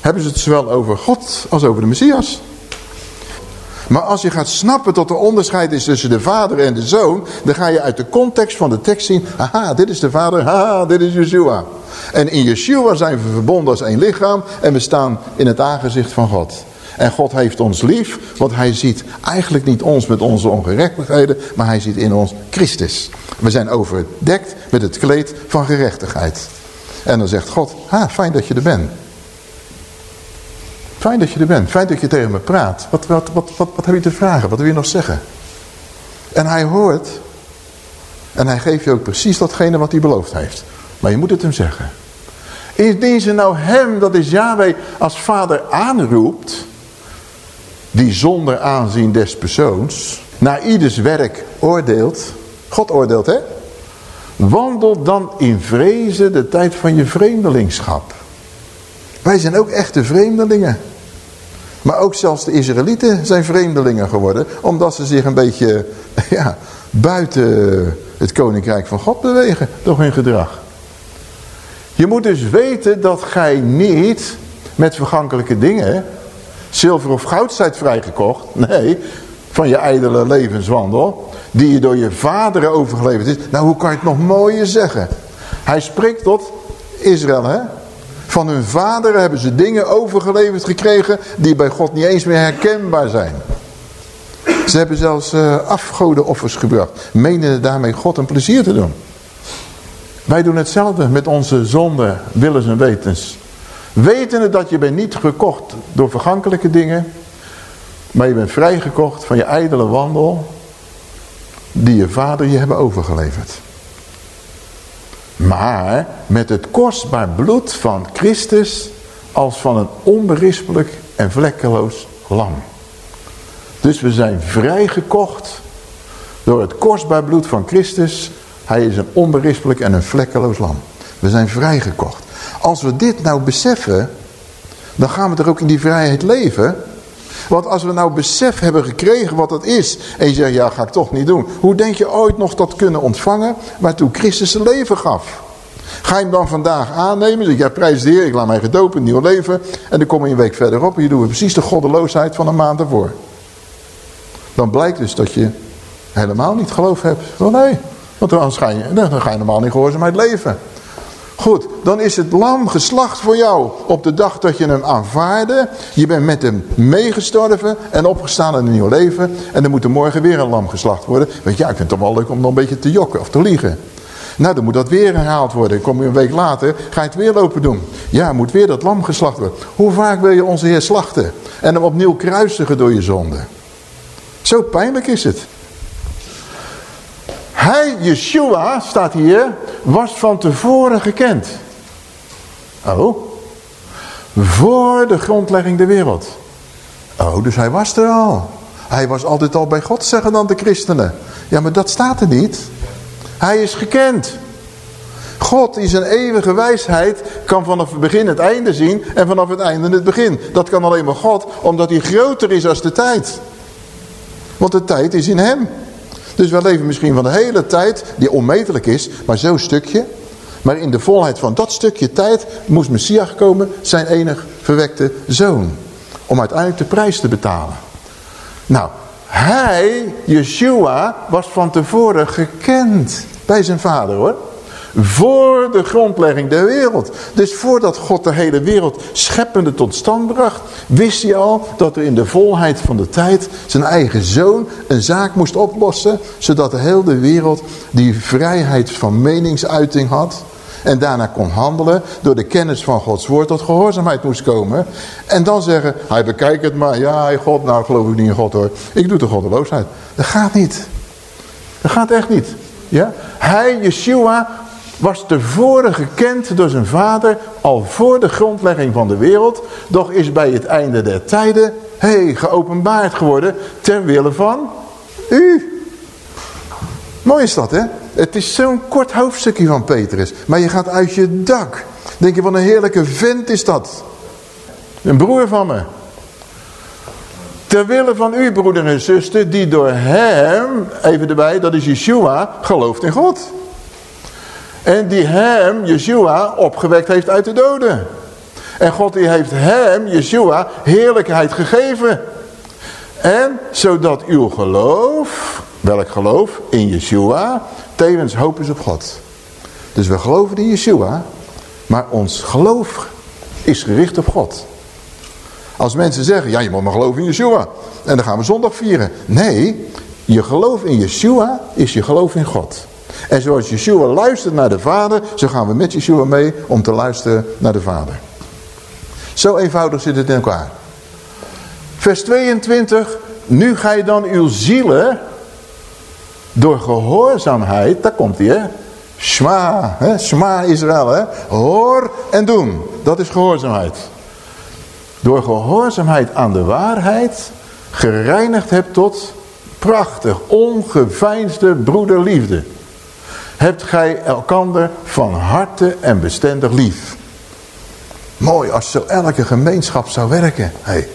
hebben ze het zowel over God als over de Messias. Maar als je gaat snappen dat er onderscheid is tussen de vader en de zoon, dan ga je uit de context van de tekst zien, haha, dit is de vader, haha, dit is Yeshua. En in Yeshua zijn we verbonden als één lichaam en we staan in het aangezicht van God. En God heeft ons lief, want hij ziet eigenlijk niet ons met onze ongerechtigheden, maar hij ziet in ons Christus. We zijn overdekt met het kleed van gerechtigheid. En dan zegt God, ha, fijn dat je er bent. Fijn dat je er bent. Fijn dat je tegen me praat. Wat, wat, wat, wat, heb je te vragen? Wat wil je nog zeggen? En hij hoort. En hij geeft je ook precies datgene wat hij beloofd heeft. Maar je moet het hem zeggen. Indien ze nou hem, dat is Yahweh, als vader aanroept. Die zonder aanzien des persoons. Naar ieders werk oordeelt. God oordeelt hè. Wandel dan in vrezen de tijd van je vreemdelingschap. Wij zijn ook echte vreemdelingen. Maar ook zelfs de Israëlieten zijn vreemdelingen geworden. Omdat ze zich een beetje <laughs> ja, buiten het koninkrijk van God bewegen. Door hun gedrag. Je moet dus weten dat gij niet met vergankelijke dingen... zilver of goud zijt vrijgekocht. Nee, van je ijdele levenswandel. Die je door je vaderen overgeleverd is. Nou, hoe kan je het nog mooier zeggen? Hij spreekt tot Israël, hè? Van hun vaderen hebben ze dingen overgeleverd gekregen die bij God niet eens meer herkenbaar zijn. Ze hebben zelfs uh, afgodenoffers gebracht. Menen daarmee God een plezier te doen. Wij doen hetzelfde met onze zonde, willens en wetens. Wetende dat je bent niet gekocht door vergankelijke dingen. Maar je bent vrijgekocht van je ijdele wandel. Die je vader je hebben overgeleverd. Maar met het kostbaar bloed van Christus als van een onberispelijk en vlekkeloos lam. Dus we zijn vrijgekocht door het kostbaar bloed van Christus. Hij is een onberispelijk en een vlekkeloos lam. We zijn vrijgekocht. Als we dit nou beseffen, dan gaan we er ook in die vrijheid leven. Want als we nou besef hebben gekregen wat het is. En je zegt, ja ga ik toch niet doen. Hoe denk je ooit nog dat kunnen ontvangen waartoe Christus zijn leven gaf? Ga je hem dan vandaag aannemen? Zeg, ja prijs de Heer, ik laat mij gedopen, een nieuw leven. En dan kom je een week verderop en je doet precies de goddeloosheid van een maand ervoor. Dan blijkt dus dat je helemaal niet geloof hebt. Wel nee, want dan ga je, dan ga je normaal niet gehoorzaamheid leven. Goed, dan is het lam geslacht voor jou op de dag dat je hem aanvaarde. Je bent met hem meegestorven en opgestaan in een nieuw leven. En dan moet er morgen weer een lam geslacht worden. Want ja, ik vind het toch wel leuk om nog een beetje te jokken of te liegen. Nou, dan moet dat weer herhaald worden. Kom je een week later, ga je het weer lopen doen. Ja, moet weer dat lam geslacht worden. Hoe vaak wil je onze Heer slachten? En hem opnieuw kruisigen door je zonde. Zo pijnlijk is het. Hij, Yeshua, staat hier, was van tevoren gekend. Oh. Voor de grondlegging der wereld. Oh, dus hij was er al. Hij was altijd al bij God, zeggen dan de christenen. Ja, maar dat staat er niet. Hij is gekend. God in zijn eeuwige wijsheid kan vanaf het begin het einde zien en vanaf het einde het begin. Dat kan alleen maar God, omdat hij groter is als de tijd. Want de tijd is in hem. Dus we leven misschien van de hele tijd, die onmetelijk is, maar zo'n stukje. Maar in de volheid van dat stukje tijd moest Messias komen, zijn enig verwekte zoon. Om uiteindelijk de prijs te betalen. Nou, hij, Yeshua, was van tevoren gekend bij zijn vader hoor. Voor de grondlegging der wereld. Dus voordat God de hele wereld scheppende tot stand bracht, wist hij al dat er in de volheid van de tijd zijn eigen zoon een zaak moest oplossen, zodat de hele wereld die vrijheid van meningsuiting had en daarna kon handelen door de kennis van Gods woord tot gehoorzaamheid moest komen. En dan zeggen, hij bekijkt het maar, ja God, nou geloof ik niet in God hoor. Ik doe de goddeloosheid. Dat gaat niet. Dat gaat echt niet. Ja? Hij, Yeshua, was tevoren gekend door zijn vader al voor de grondlegging van de wereld. Doch is bij het einde der tijden, hey, geopenbaard geworden ter wille van u. Mooi is dat, hè? Het is zo'n kort hoofdstukje van Petrus. Maar je gaat uit je dak. Denk je, wat een heerlijke vent is dat. Een broer van me. Terwille van u, broeder en zuster, die door hem, even erbij, dat is Yeshua, gelooft in God. En die hem, Yeshua, opgewekt heeft uit de doden. En God die heeft hem, Yeshua, heerlijkheid gegeven. En zodat uw geloof, welk geloof? In Yeshua, tevens hoop is op God. Dus we geloven in Yeshua, maar ons geloof is gericht op God. Als mensen zeggen, ja je moet maar geloven in Yeshua. En dan gaan we zondag vieren. Nee, je geloof in Yeshua is je geloof in God. En zoals Yeshua luistert naar de Vader, zo gaan we met Yeshua mee om te luisteren naar de Vader. Zo eenvoudig zit het in elkaar. Vers 22. Nu ga je dan uw zielen door gehoorzaamheid, daar komt hij hè. Shma, hè? Shma Israël, hè. Hoor en doen. Dat is gehoorzaamheid. Door gehoorzaamheid aan de waarheid gereinigd hebt tot prachtig, ongeveinsde broederliefde. Hebt gij elkander van harte en bestendig lief. Mooi als zo elke gemeenschap zou werken. Hey.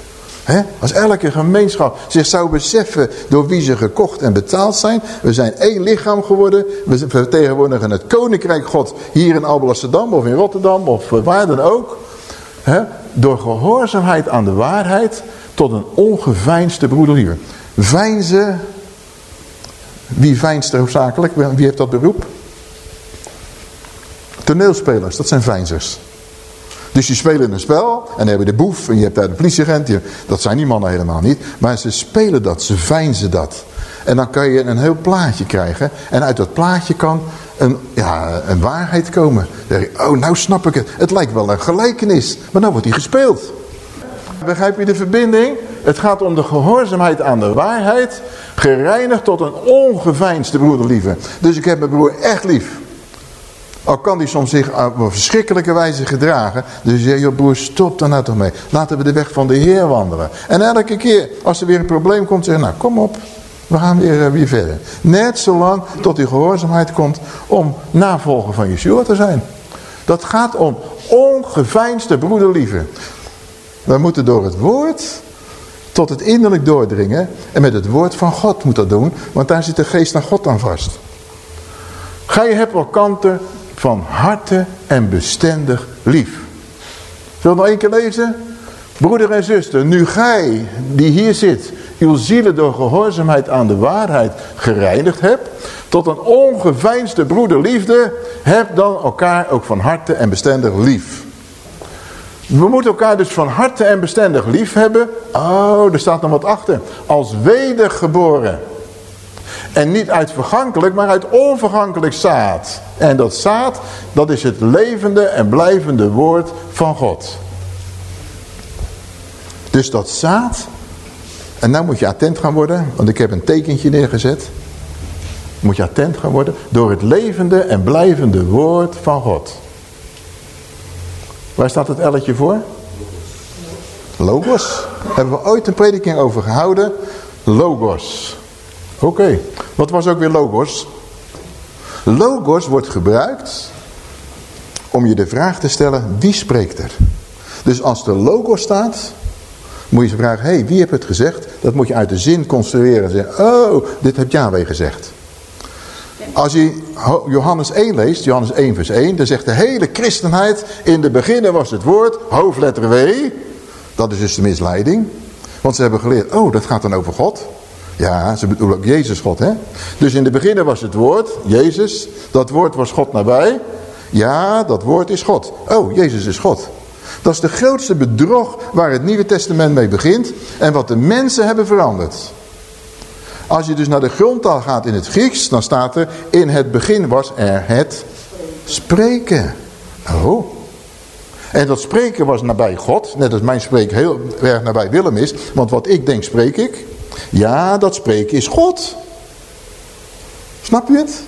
Als elke gemeenschap zich zou beseffen door wie ze gekocht en betaald zijn. We zijn één lichaam geworden. We vertegenwoordigen het koninkrijk God hier in Alblasserdam of in Rotterdam of waar dan ook. Door gehoorzaamheid aan de waarheid tot een ongeveinsde broederliefde. Veinzen, wie veinst er hoofdzakelijk? Wie heeft dat beroep? Toneelspelers, dat zijn veinzers. Dus je spelen een spel en dan heb je de boef en je hebt daar de politieagent. Dat zijn die mannen helemaal niet. Maar ze spelen dat, ze veinzen dat. En dan kan je een heel plaatje krijgen. En uit dat plaatje kan een, ja, een waarheid komen. Dan je, oh nou snap ik het. Het lijkt wel een gelijkenis. Maar dan wordt die gespeeld. Begrijp je de verbinding? Het gaat om de gehoorzaamheid aan de waarheid. Gereinigd tot een ongeveinsde broederliefde. Dus ik heb mijn broer echt lief. Al kan die soms zich op een verschrikkelijke wijze gedragen. Dus je je broer, stop daar nou toch mee. Laten we de weg van de Heer wandelen. En elke keer als er weer een probleem komt, zeg nou kom op. We gaan weer, eh, weer verder. Net zolang tot die gehoorzaamheid komt om navolger van Yeshua te zijn. Dat gaat om ongeveinsde broederliefde. We moeten door het woord tot het innerlijk doordringen. En met het woord van God moet dat doen. Want daar zit de geest naar God aan vast. Ga je hebt kanten van harte en bestendig lief. Zullen we nog één keer lezen? Broeder en zuster, nu gij die hier zit, uw zielen door gehoorzaamheid aan de waarheid gereinigd hebt, tot een ongeveinsde broederliefde, heb dan elkaar ook van harte en bestendig lief. We moeten elkaar dus van harte en bestendig lief hebben. Oh, er staat nog wat achter. Als wedergeboren. En niet uit vergankelijk, maar uit onvergankelijk zaad. En dat zaad, dat is het levende en blijvende woord van God. Dus dat zaad, en nou moet je attent gaan worden, want ik heb een tekentje neergezet. Moet je attent gaan worden door het levende en blijvende woord van God. Waar staat het elletje voor? Logos. Hebben we ooit een prediking over gehouden? Logos. Oké, wat was ook weer logos? Logos wordt gebruikt om je de vraag te stellen, wie spreekt er? Dus als er logos staat, moet je ze vragen, hé, hey, wie heeft het gezegd? Dat moet je uit de zin construeren en zeggen, oh, dit heeft Yahweh gezegd. Als je Johannes 1 leest, Johannes 1 vers 1, dan zegt de hele christenheid, in de beginnen was het woord, hoofdletter W, dat is dus de misleiding. Want ze hebben geleerd, oh, dat gaat dan over God. Ja, ze bedoelen ook Jezus God, hè? Dus in de beginnen was het woord, Jezus. Dat woord was God nabij. Ja, dat woord is God. Oh, Jezus is God. Dat is de grootste bedrog waar het Nieuwe Testament mee begint. En wat de mensen hebben veranderd. Als je dus naar de grondtaal gaat in het Grieks, dan staat er... In het begin was er het spreken. Oh. En dat spreken was nabij God. Net als mijn spreken heel erg nabij Willem is. Want wat ik denk, spreek ik. Ja, dat spreken is God. Snap je het?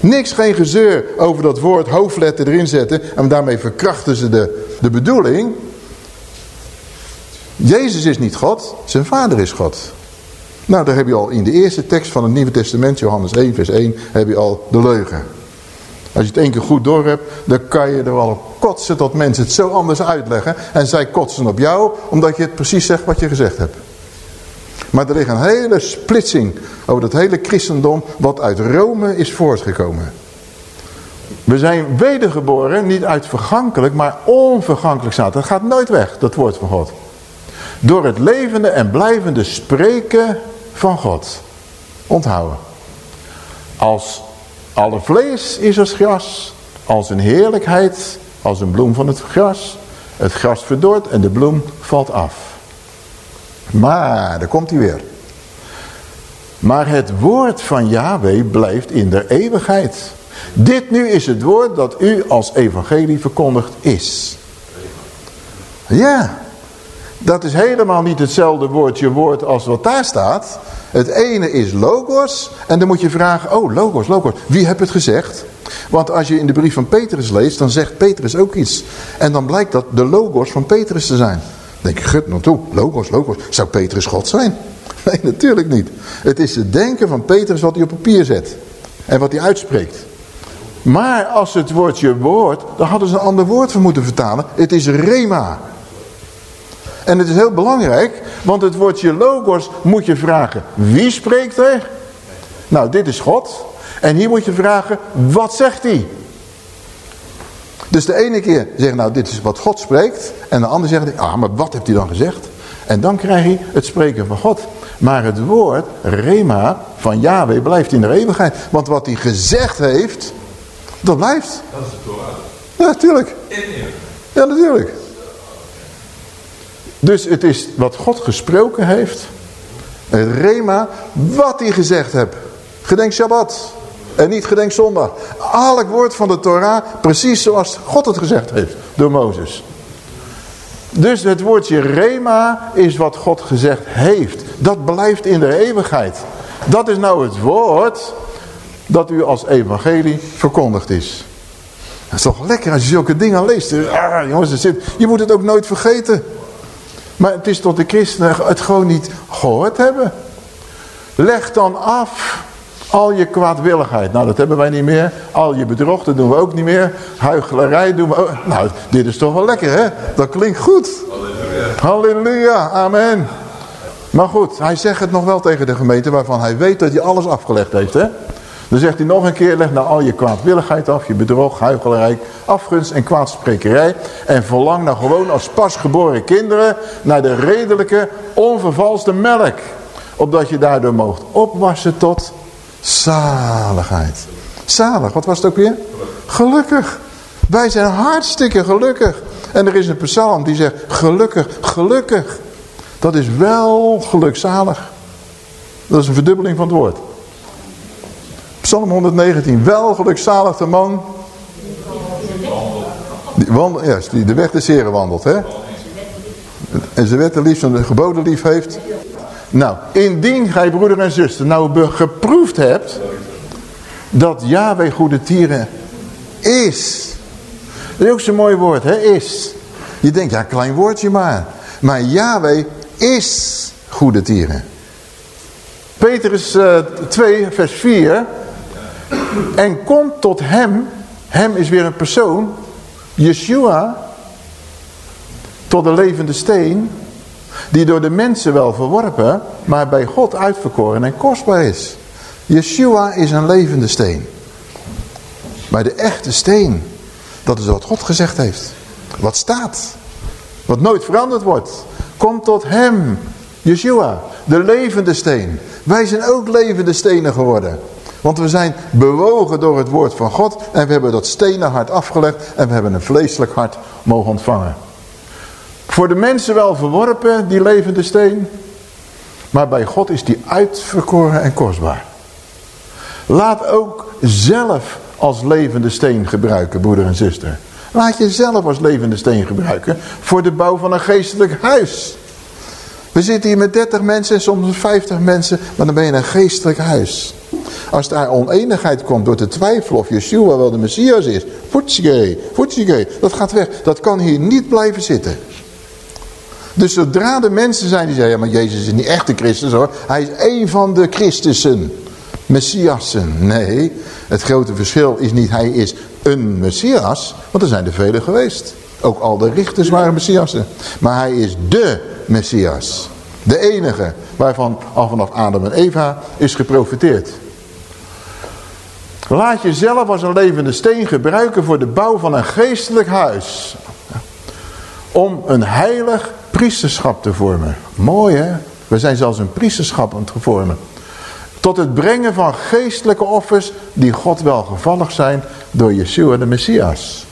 Niks, geen gezeur over dat woord hoofdletter erin zetten. En daarmee verkrachten ze de, de bedoeling. Jezus is niet God, zijn vader is God. Nou, daar heb je al in de eerste tekst van het Nieuwe Testament, Johannes 1 vers 1, heb je al de leugen. Als je het één keer goed door hebt, dan kan je er wel op kotsen tot mensen het zo anders uitleggen. En zij kotsen op jou, omdat je het precies zegt wat je gezegd hebt. Maar er ligt een hele splitsing over het hele christendom wat uit Rome is voortgekomen. We zijn wedergeboren, niet uit vergankelijk, maar onvergankelijk staat. Dat gaat nooit weg, dat woord van God. Door het levende en blijvende spreken van God. Onthouden. Als alle vlees is als gras, als een heerlijkheid, als een bloem van het gras. Het gras verdort en de bloem valt af. Maar, daar komt hij weer. Maar het woord van Yahweh blijft in de eeuwigheid. Dit nu is het woord dat u als evangelie verkondigd is. Ja. Dat is helemaal niet hetzelfde woordje woord als wat daar staat. Het ene is logos en dan moet je vragen, oh logos, logos, wie heeft het gezegd? Want als je in de brief van Petrus leest, dan zegt Petrus ook iets. En dan blijkt dat de logos van Petrus te zijn. Denk je, gut nou toe, logos, logos, zou Petrus God zijn? <laughs> Nee, natuurlijk niet. Het is het denken van Petrus wat hij op papier zet. En wat hij uitspreekt. Maar als het woordje woord, dan hadden ze een ander woord voor moeten vertalen. Het is rema. En het is heel belangrijk, want het woordje logos moet je vragen. Wie spreekt er? Nou, dit is God. En hier moet je vragen, wat zegt hij? Dus de ene keer zegt nou, dit is wat God spreekt. En de andere zegt, ah, maar wat heeft hij dan gezegd? En dan krijg je het spreken van God. Maar het woord, rema, van Yahweh blijft in de eeuwigheid. Want wat hij gezegd heeft, dat blijft. Dat is de Torah. Ja, natuurlijk. Ja, natuurlijk. Dus het is wat God gesproken heeft. Het rema, wat hij gezegd heeft. Gedenk Shabbat. En niet gedenk zondag. Elk woord van de Torah, precies zoals God het gezegd heeft. Door Mozes. Dus het woordje rema is wat God gezegd heeft. Dat blijft in de eeuwigheid. Dat is nou het woord dat u als evangelie verkondigd is. Dat is toch lekker als je zulke dingen leest. Ah, jongens, zit, je moet het ook nooit vergeten. Maar het is tot de christenen het gewoon niet gehoord hebben. Leg dan af al je kwaadwilligheid. Nou, dat hebben wij niet meer. Al je bedrog, dat doen we ook niet meer. Huichelarij doen we ook. Nou, dit is toch wel lekker, hè? Dat klinkt goed. Halleluja. Halleluja, amen. Maar goed, hij zegt het nog wel tegen de gemeente waarvan hij weet dat hij alles afgelegd heeft, hè? Dan zegt hij nog een keer, leg nou al je kwaadwilligheid af, je bedrog, huichelarij, afgunst en kwaadsprekerij. En verlang nou gewoon als pasgeboren kinderen naar de redelijke, onvervalste melk. Opdat je daardoor moogt opwassen tot zaligheid. Zalig, wat was het ook weer? Gelukkig. Wij zijn hartstikke gelukkig. En er is een psalm die zegt, gelukkig, gelukkig. Dat is wel gelukzalig. Dat is een verdubbeling van het woord. Psalm 119. Wel gelukzalig de man. Die, wandelt, ja, die de weg des Heren wandelt. Hè? En zijn wetten lief, zijn geboden lief heeft. Nou, indien gij broeder en zuster nou geproefd hebt dat Yahweh goede tieren is. Dat is ook zo'n mooi woord, hè? Is. Je denkt, ja, klein woordje maar. Maar Yahweh is goede tieren. Petrus eh, 2, vers 4. En komt tot hem, hem is weer een persoon, Yeshua, tot de levende steen, die door de mensen wel verworpen, maar bij God uitverkoren en kostbaar is. Yeshua is een levende steen. Maar de echte steen, dat is wat God gezegd heeft. Wat staat. Wat nooit veranderd wordt. Kom tot hem, Yeshua, de levende steen. Wij zijn ook levende stenen geworden. Want we zijn bewogen door het woord van God. En we hebben dat stenen hart afgelegd. En we hebben een vleeselijk hart mogen ontvangen. Voor de mensen wel verworpen, die levende steen. Maar bij God is die uitverkoren en kostbaar. Laat ook zelf als levende steen gebruiken, broeder en zuster. Laat je zelf als levende steen gebruiken voor de bouw van een geestelijk huis. We zitten hier met 30 mensen en soms 50 mensen, maar dan ben je een geestelijk huis. Als daar oneenigheid komt door te twijfelen of Yeshua wel de Messias is. Voetsigee, voetsigee, dat gaat weg. Dat kan hier niet blijven zitten. Dus zodra er mensen zijn die zeggen, ja maar Jezus is niet echt de Christus hoor. Hij is één van de Christussen. Messiassen. Nee, het grote verschil is niet hij is een Messias, want er zijn er vele geweest. Ook al de richters waren Messiassen. Maar hij is de Messias. De enige waarvan al vanaf Adam en Eva is geprofiteerd. Laat jezelf als een levende steen gebruiken voor de bouw van een geestelijk huis. Om een heilig priesterschap te vormen. Mooi hè? We zijn zelfs een priesterschap aan het vormen. Tot het brengen van geestelijke offers die God wel gevallig zijn door Yeshua de Messias.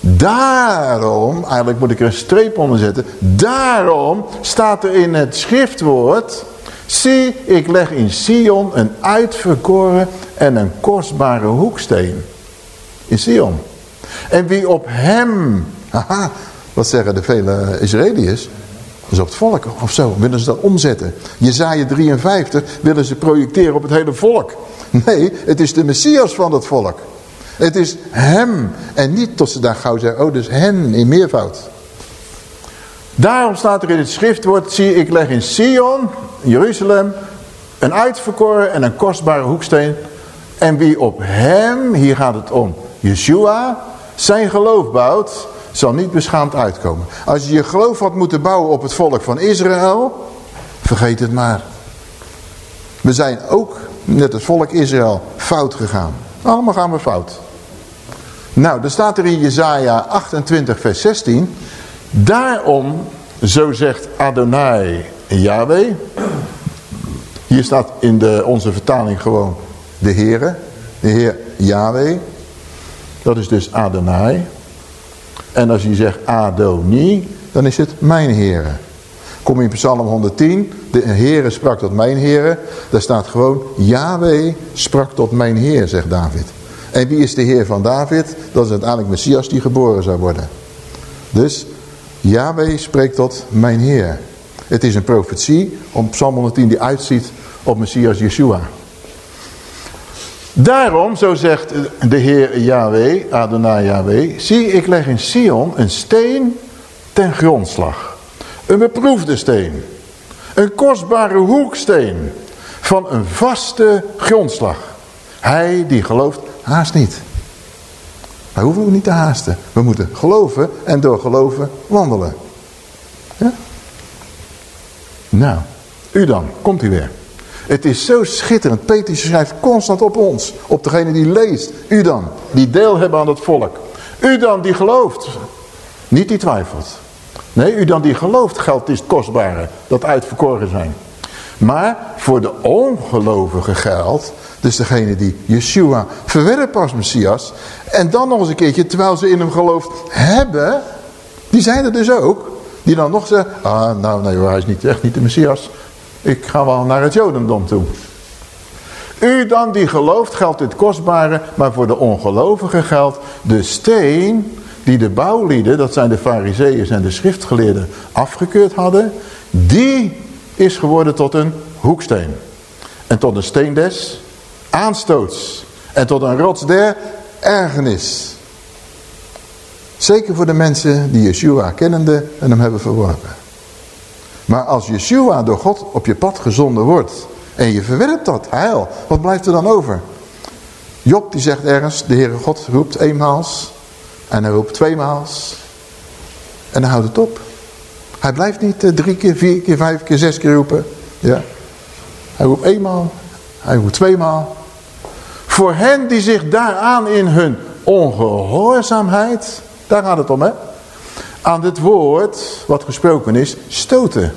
Daarom, eigenlijk moet ik er een streep onder zetten. Daarom staat er in het schriftwoord. Zie, ik leg in Sion een uitverkoren en een kostbare hoeksteen. In Sion. En wie op hem, <laughs> haha, wat zeggen de vele Israëliërs? Dus op het volk of zo willen ze dat omzetten. Jezaja 53 willen ze projecteren op het hele volk. Nee, het is de Messias van het volk. Het is hem. En niet tot ze daar gauw zeggen, oh dus hen in meervoud. Daarom staat er in het schriftwoord, zie ik leg in Sion, Jeruzalem, een uitverkoren en een kostbare hoeksteen. En wie op hem, hier gaat het om, Yeshua, zijn geloof bouwt, zal niet beschaamd uitkomen. Als je je geloof had moeten bouwen op het volk van Israël, vergeet het maar. We zijn ook, net het volk Israël, fout gegaan. Allemaal gaan we fout. Nou, er staat er in Jezaja 28 vers 16. Daarom, zo zegt Adonai Yahweh. Hier staat in de, onze vertaling gewoon de Heere. De Heer Yahweh. Dat is dus Adonai. En als je zegt Adoni, dan is het mijn Heere. Kom in Psalm 110, de Heere sprak tot mijn Heere. Daar staat gewoon, Yahweh sprak tot mijn Heer, zegt David. En wie is de Heer van David? Dat is uiteindelijk Messias die geboren zou worden. Dus, Yahweh spreekt tot mijn Heer. Het is een profetie om Psalm 110 die uitziet op Messias Yeshua. Daarom, zo zegt de Heer Yahweh, Adonai Yahweh, zie ik leg in Sion een steen ten grondslag. Een beproefde steen. Een kostbare hoeksteen van een vaste grondslag. Hij die gelooft, haast niet. Wij hoeven ook niet te haasten. We moeten geloven en door geloven wandelen. Ja? Nou, u dan, komt u weer. Het is zo schitterend. Petrus schrijft constant op ons. Op degene die leest. U dan, die deel hebben aan het volk. U dan die gelooft. Niet die twijfelt. Nee, u dan die gelooft geldt is het kostbare. Dat uitverkoren zijn. Maar voor de ongelovige geldt. Dus degene die Yeshua verwerpt als Messias. En dan nog eens een keertje, terwijl ze in hem geloofd hebben. Die zijn er dus ook. Die dan nog zeggen, ah nou nee hij is niet, echt niet de Messias. Ik ga wel naar het Jodendom toe. U dan die gelooft geldt dit kostbare, maar voor de ongelovigen geldt de steen die de bouwlieden, dat zijn de fariseeën en de schriftgeleerden, afgekeurd hadden, die is geworden tot een hoeksteen. En tot een steen des aanstoots. En tot een rots der ergernis. Zeker voor de mensen die Yeshua kennende en hem hebben verworpen. Maar als Yeshua door God op je pad gezonden wordt en je verwerpt dat, heil, wat blijft er dan over? Job die zegt ergens, de Heere God roept eenmaals en hij roept tweemaals en dan houdt het op. Hij blijft niet eh, drie keer, vier keer, vijf keer, zes keer roepen. Ja. Hij roept eenmaal, hij roept tweemaal. Voor hen die zich daaraan in hun ongehoorzaamheid, daar gaat het om hè, aan het woord wat gesproken is, stoten.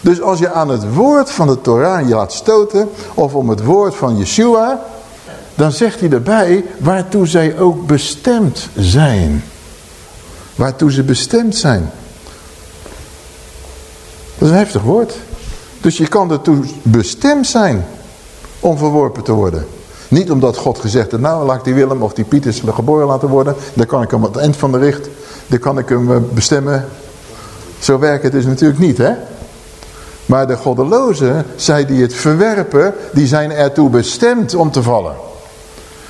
Dus als je aan het woord van de Torah je laat stoten, of om het woord van Yeshua, dan zegt hij erbij waartoe zij ook bestemd zijn. Waartoe ze bestemd zijn. Dat is een heftig woord. Dus je kan ertoe bestemd zijn om verworpen te worden. Niet omdat God gezegd heeft, nou laat die Willem of die Pieters geboren laten worden. Dan kan ik hem aan het eind van de richt, dan kan ik hem eh, bestemmen. Zo werkt het dus natuurlijk niet, hè. Maar de goddelozen, zij die het verwerpen, die zijn ertoe bestemd om te vallen.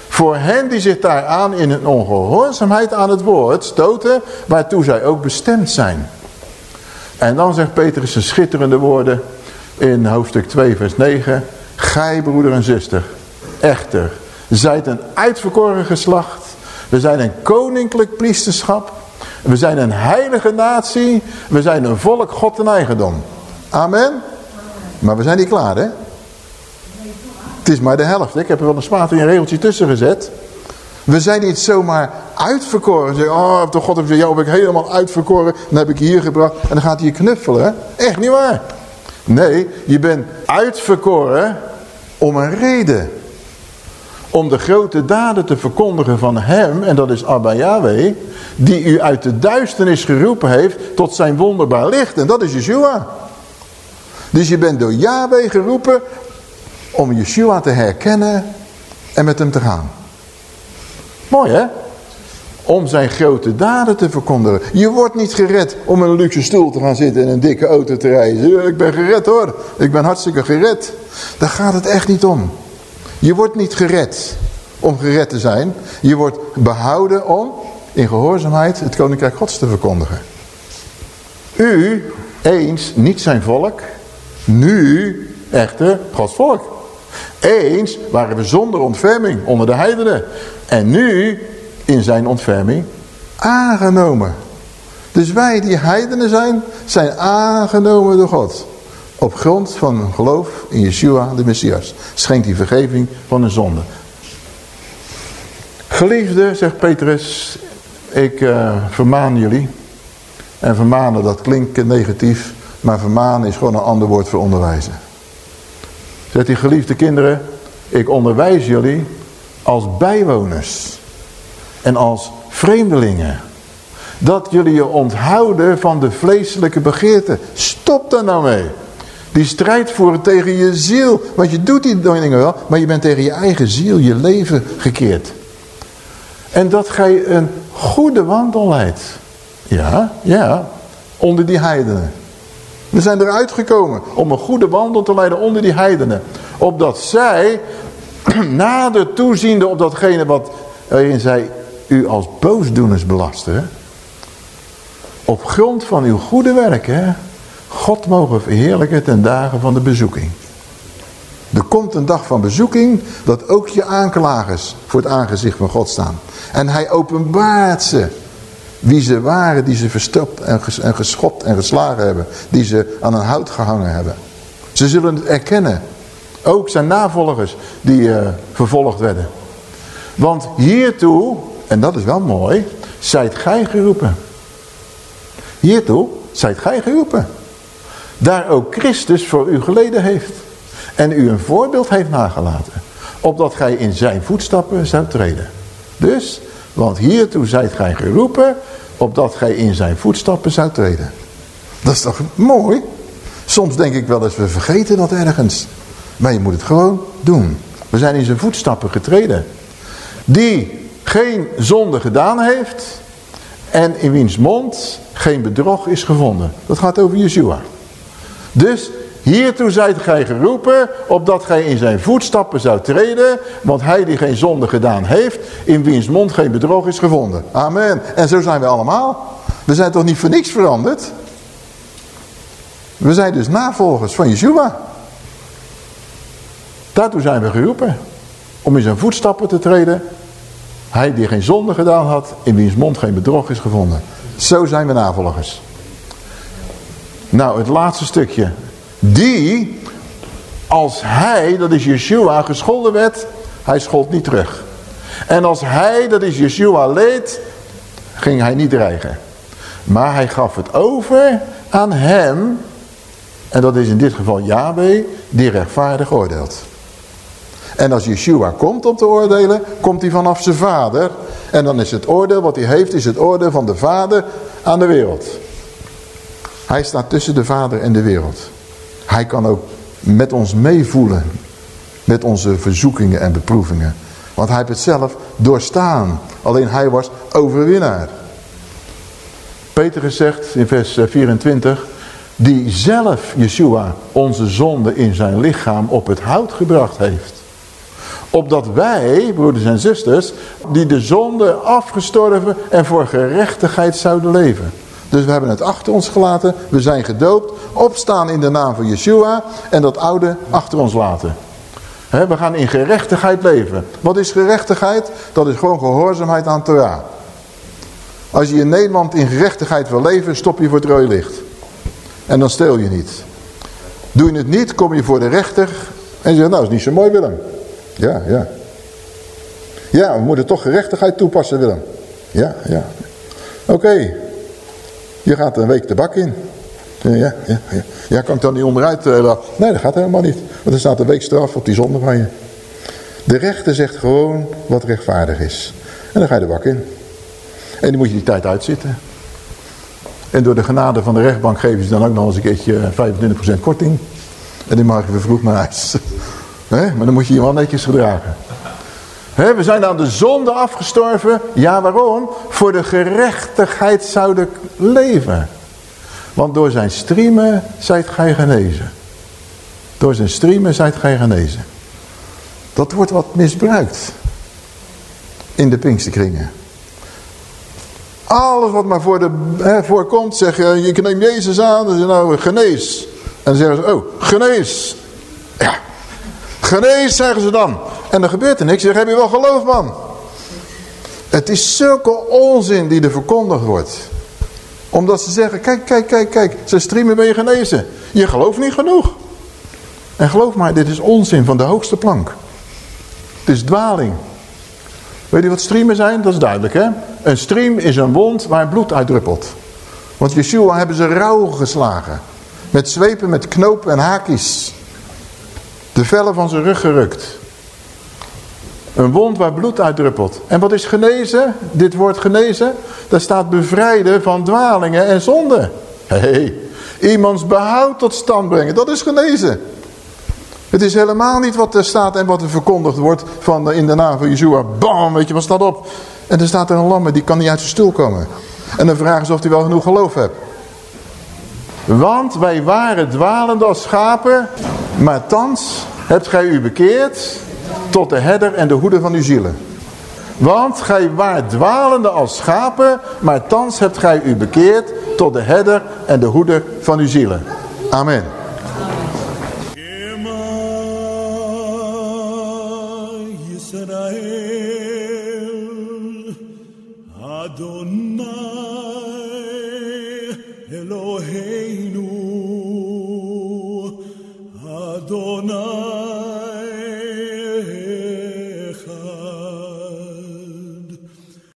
Voor hen die zich daaraan in een ongehoorzaamheid aan het woord stoten, waartoe zij ook bestemd zijn. En dan zegt Petrus zijn schitterende woorden in hoofdstuk 2 vers 9. Gij broeder en zuster, echter, zijt een uitverkoren geslacht. We zijn een koninklijk priesterschap. We zijn een heilige natie. We zijn een volk God en eigendom. Amen. Maar we zijn niet klaar, hè? Het is maar de helft. Ik heb er wel een spater een regeltje tussen gezet. We zijn niet zomaar uitverkoren. Zeggen, oh, door God jou heb ik helemaal uitverkoren. Dan heb ik je hier gebracht. En dan gaat hij je knuffelen. Echt niet waar. Nee, je bent uitverkoren om een reden. Om de grote daden te verkondigen van hem, en dat is Abba Yahweh, die u uit de duisternis geroepen heeft tot zijn wonderbaar licht. En dat is Yeshua. Dus je bent door Yahweh geroepen om Yeshua te herkennen en met hem te gaan. Mooi hè? om zijn grote daden te verkondigen. Je wordt niet gered om in een luxe stoel te gaan zitten en een dikke auto te rijden. Ik ben gered hoor, ik ben hartstikke gered. Daar gaat het echt niet om. Je wordt niet gered om gered te zijn. Je wordt behouden om in gehoorzaamheid het koninkrijk gods te verkondigen. U, eens niet zijn volk, nu echter Gods volk. Eens waren we zonder ontferming onder de heidenen. En nu in zijn ontferming aangenomen. Dus wij die heidenen zijn, zijn aangenomen door God. Op grond van een geloof in Yeshua de Messias. Schenkt die vergeving van een zonde. Geliefde, zegt Petrus, ik uh, vermaan jullie. En vermanen, dat klinkt negatief. Maar vermanen is gewoon een ander woord voor onderwijzen. Zegt die geliefde kinderen, ik onderwijs jullie als bijwoners. En als vreemdelingen. Dat jullie je onthouden van de vleeselijke begeerten. Stop daar nou mee. Die strijd voeren tegen je ziel. Want je doet die dingen wel, maar je bent tegen je eigen ziel, je leven gekeerd. En dat gij een goede wandel leidt. Ja, ja, onder die heidenen. We zijn eruit gekomen om een goede wandel te leiden onder die heidenen. Opdat zij <clears throat> nader toeziende op datgene wat waarin zij u als boosdoeners belasten. Op grond van uw goede werken. God mogen verheerlijken ten dagen van de bezoeking. Er komt een dag van bezoeking dat ook je aanklagers voor het aangezicht van God staan. En hij openbaart ze wie ze waren die ze verstopt en, ges en geschopt en geslagen hebben. Die ze aan een hout gehangen hebben. Ze zullen het erkennen. Ook zijn navolgers die uh, vervolgd werden. Want hiertoe, en dat is wel mooi, zijt gij geroepen. Hiertoe zijt gij geroepen. Daar ook Christus voor u geleden heeft. En u een voorbeeld heeft nagelaten. Opdat gij in zijn voetstappen zou treden. Dus, want hiertoe zijt gij geroepen, opdat gij in zijn voetstappen zou treden. Dat is toch mooi? Soms denk ik wel eens, we vergeten dat ergens. Maar je moet het gewoon doen. We zijn in zijn voetstappen getreden. Die geen zonde gedaan heeft en in wiens mond geen bedrog is gevonden. Dat gaat over Yeshua. Dus Hiertoe zijt gij geroepen, opdat gij in zijn voetstappen zou treden, want hij die geen zonde gedaan heeft, in wiens mond geen bedrog is gevonden. Amen. En zo zijn we allemaal. We zijn toch niet voor niks veranderd? We zijn dus navolgers van Yeshua. Daartoe zijn we geroepen. Om in zijn voetstappen te treden. Hij die geen zonde gedaan had, in wiens mond geen bedrog is gevonden. Zo zijn we navolgers. Nou, het laatste stukje. Die, als hij, dat is Yeshua, gescholden werd, hij schold niet terug. En als hij, dat is Yeshua, leed, ging hij niet dreigen. Maar hij gaf het over aan hem, en dat is in dit geval Yahweh, die rechtvaardig oordeelt. En als Yeshua komt om te oordelen, komt hij vanaf zijn vader. En dan is het oordeel wat hij heeft, is het oordeel van de vader aan de wereld. Hij staat tussen de vader en de wereld. Hij kan ook met ons meevoelen. Met onze verzoekingen en beproevingen. Want hij heeft het zelf doorstaan. Alleen hij was overwinnaar. Petrus zegt in vers 24. Die zelf, Yeshua, onze zonde in zijn lichaam op het hout gebracht heeft. Opdat wij, broeders en zusters, die de zonde afgestorven en voor gerechtigheid zouden leven. Dus we hebben het achter ons gelaten. We zijn gedoopt. Opstaan in de naam van Yeshua. En dat oude achter ons laten. we gaan in gerechtigheid leven. Wat is gerechtigheid? Dat is gewoon gehoorzaamheid aan Torah. Als je in Nederland in gerechtigheid wil leven, stop je voor het rode licht. En dan steel je niet. Doe je het niet, kom je voor de rechter. En je zegt, nou is niet zo mooi Willem. Ja, ja. Ja, we moeten toch gerechtigheid toepassen Willem. Ja, ja. Oké, je gaat een week de bak in. Ja, ja, ja. ja kan ik dan niet onderuit? Uh, nee, dat gaat helemaal niet. Want er staat een week straf op die zonde van je. De rechter zegt gewoon wat rechtvaardig is. En dan ga je de bak in. En dan moet je die tijd uitzitten. En door de genade van de rechtbank geven ze dan ook nog eens een keertje 25% korting. En die mag je vervroegd naar huis. <laughs> maar dan moet je je wel netjes gedragen. We zijn aan de zonde afgestorven. Ja, waarom? Voor de gerechtigheid zouden leven. Want door zijn striemen zijt gij genezen. Door zijn striemen zijt gij genezen. Dat wordt wat misbruikt. In de Pinksterkringen. Alles wat maar voor de, voorkomt, zeg je, je neemt Jezus aan, en nou genees. En dan zeggen ze, oh, genees. Ja, genees zeggen ze dan. En dan gebeurt er niks. Zeg, heb je wel geloof man? Het is zulke onzin die er verkondigd wordt. Omdat ze zeggen, kijk, kijk, kijk, kijk. Ze streamen ben je genezen. Je gelooft niet genoeg. En geloof maar, dit is onzin van de hoogste plank. Het is dwaling. Weet je wat streamen zijn? Dat is duidelijk hè. Een stream is een wond waar bloed uit druppelt. Want Yeshua hebben ze rauw geslagen. Met zwepen, met knoop en haakjes. De vellen van zijn rug gerukt. Een wond waar bloed uit druppelt. En wat is genezen? Dit woord genezen. Daar staat bevrijden van dwalingen en zonden. Hey, iemands behoud tot stand brengen. Dat is genezen. Het is helemaal niet wat er staat en wat er verkondigd wordt van in de naam van Yeshua. Bam, weet je, wat staat op? En er staat er een lam, die kan niet uit zijn stoel komen. En dan vragen ze of hij wel genoeg geloof hebt. Want wij waren dwalende als schapen, maar thans hebt gij u bekeerd tot de herder en de hoeder van uw zielen. Want gij waart dwalende als schapen, maar thans hebt gij u bekeerd tot de herder en de hoeder van uw zielen. Amen.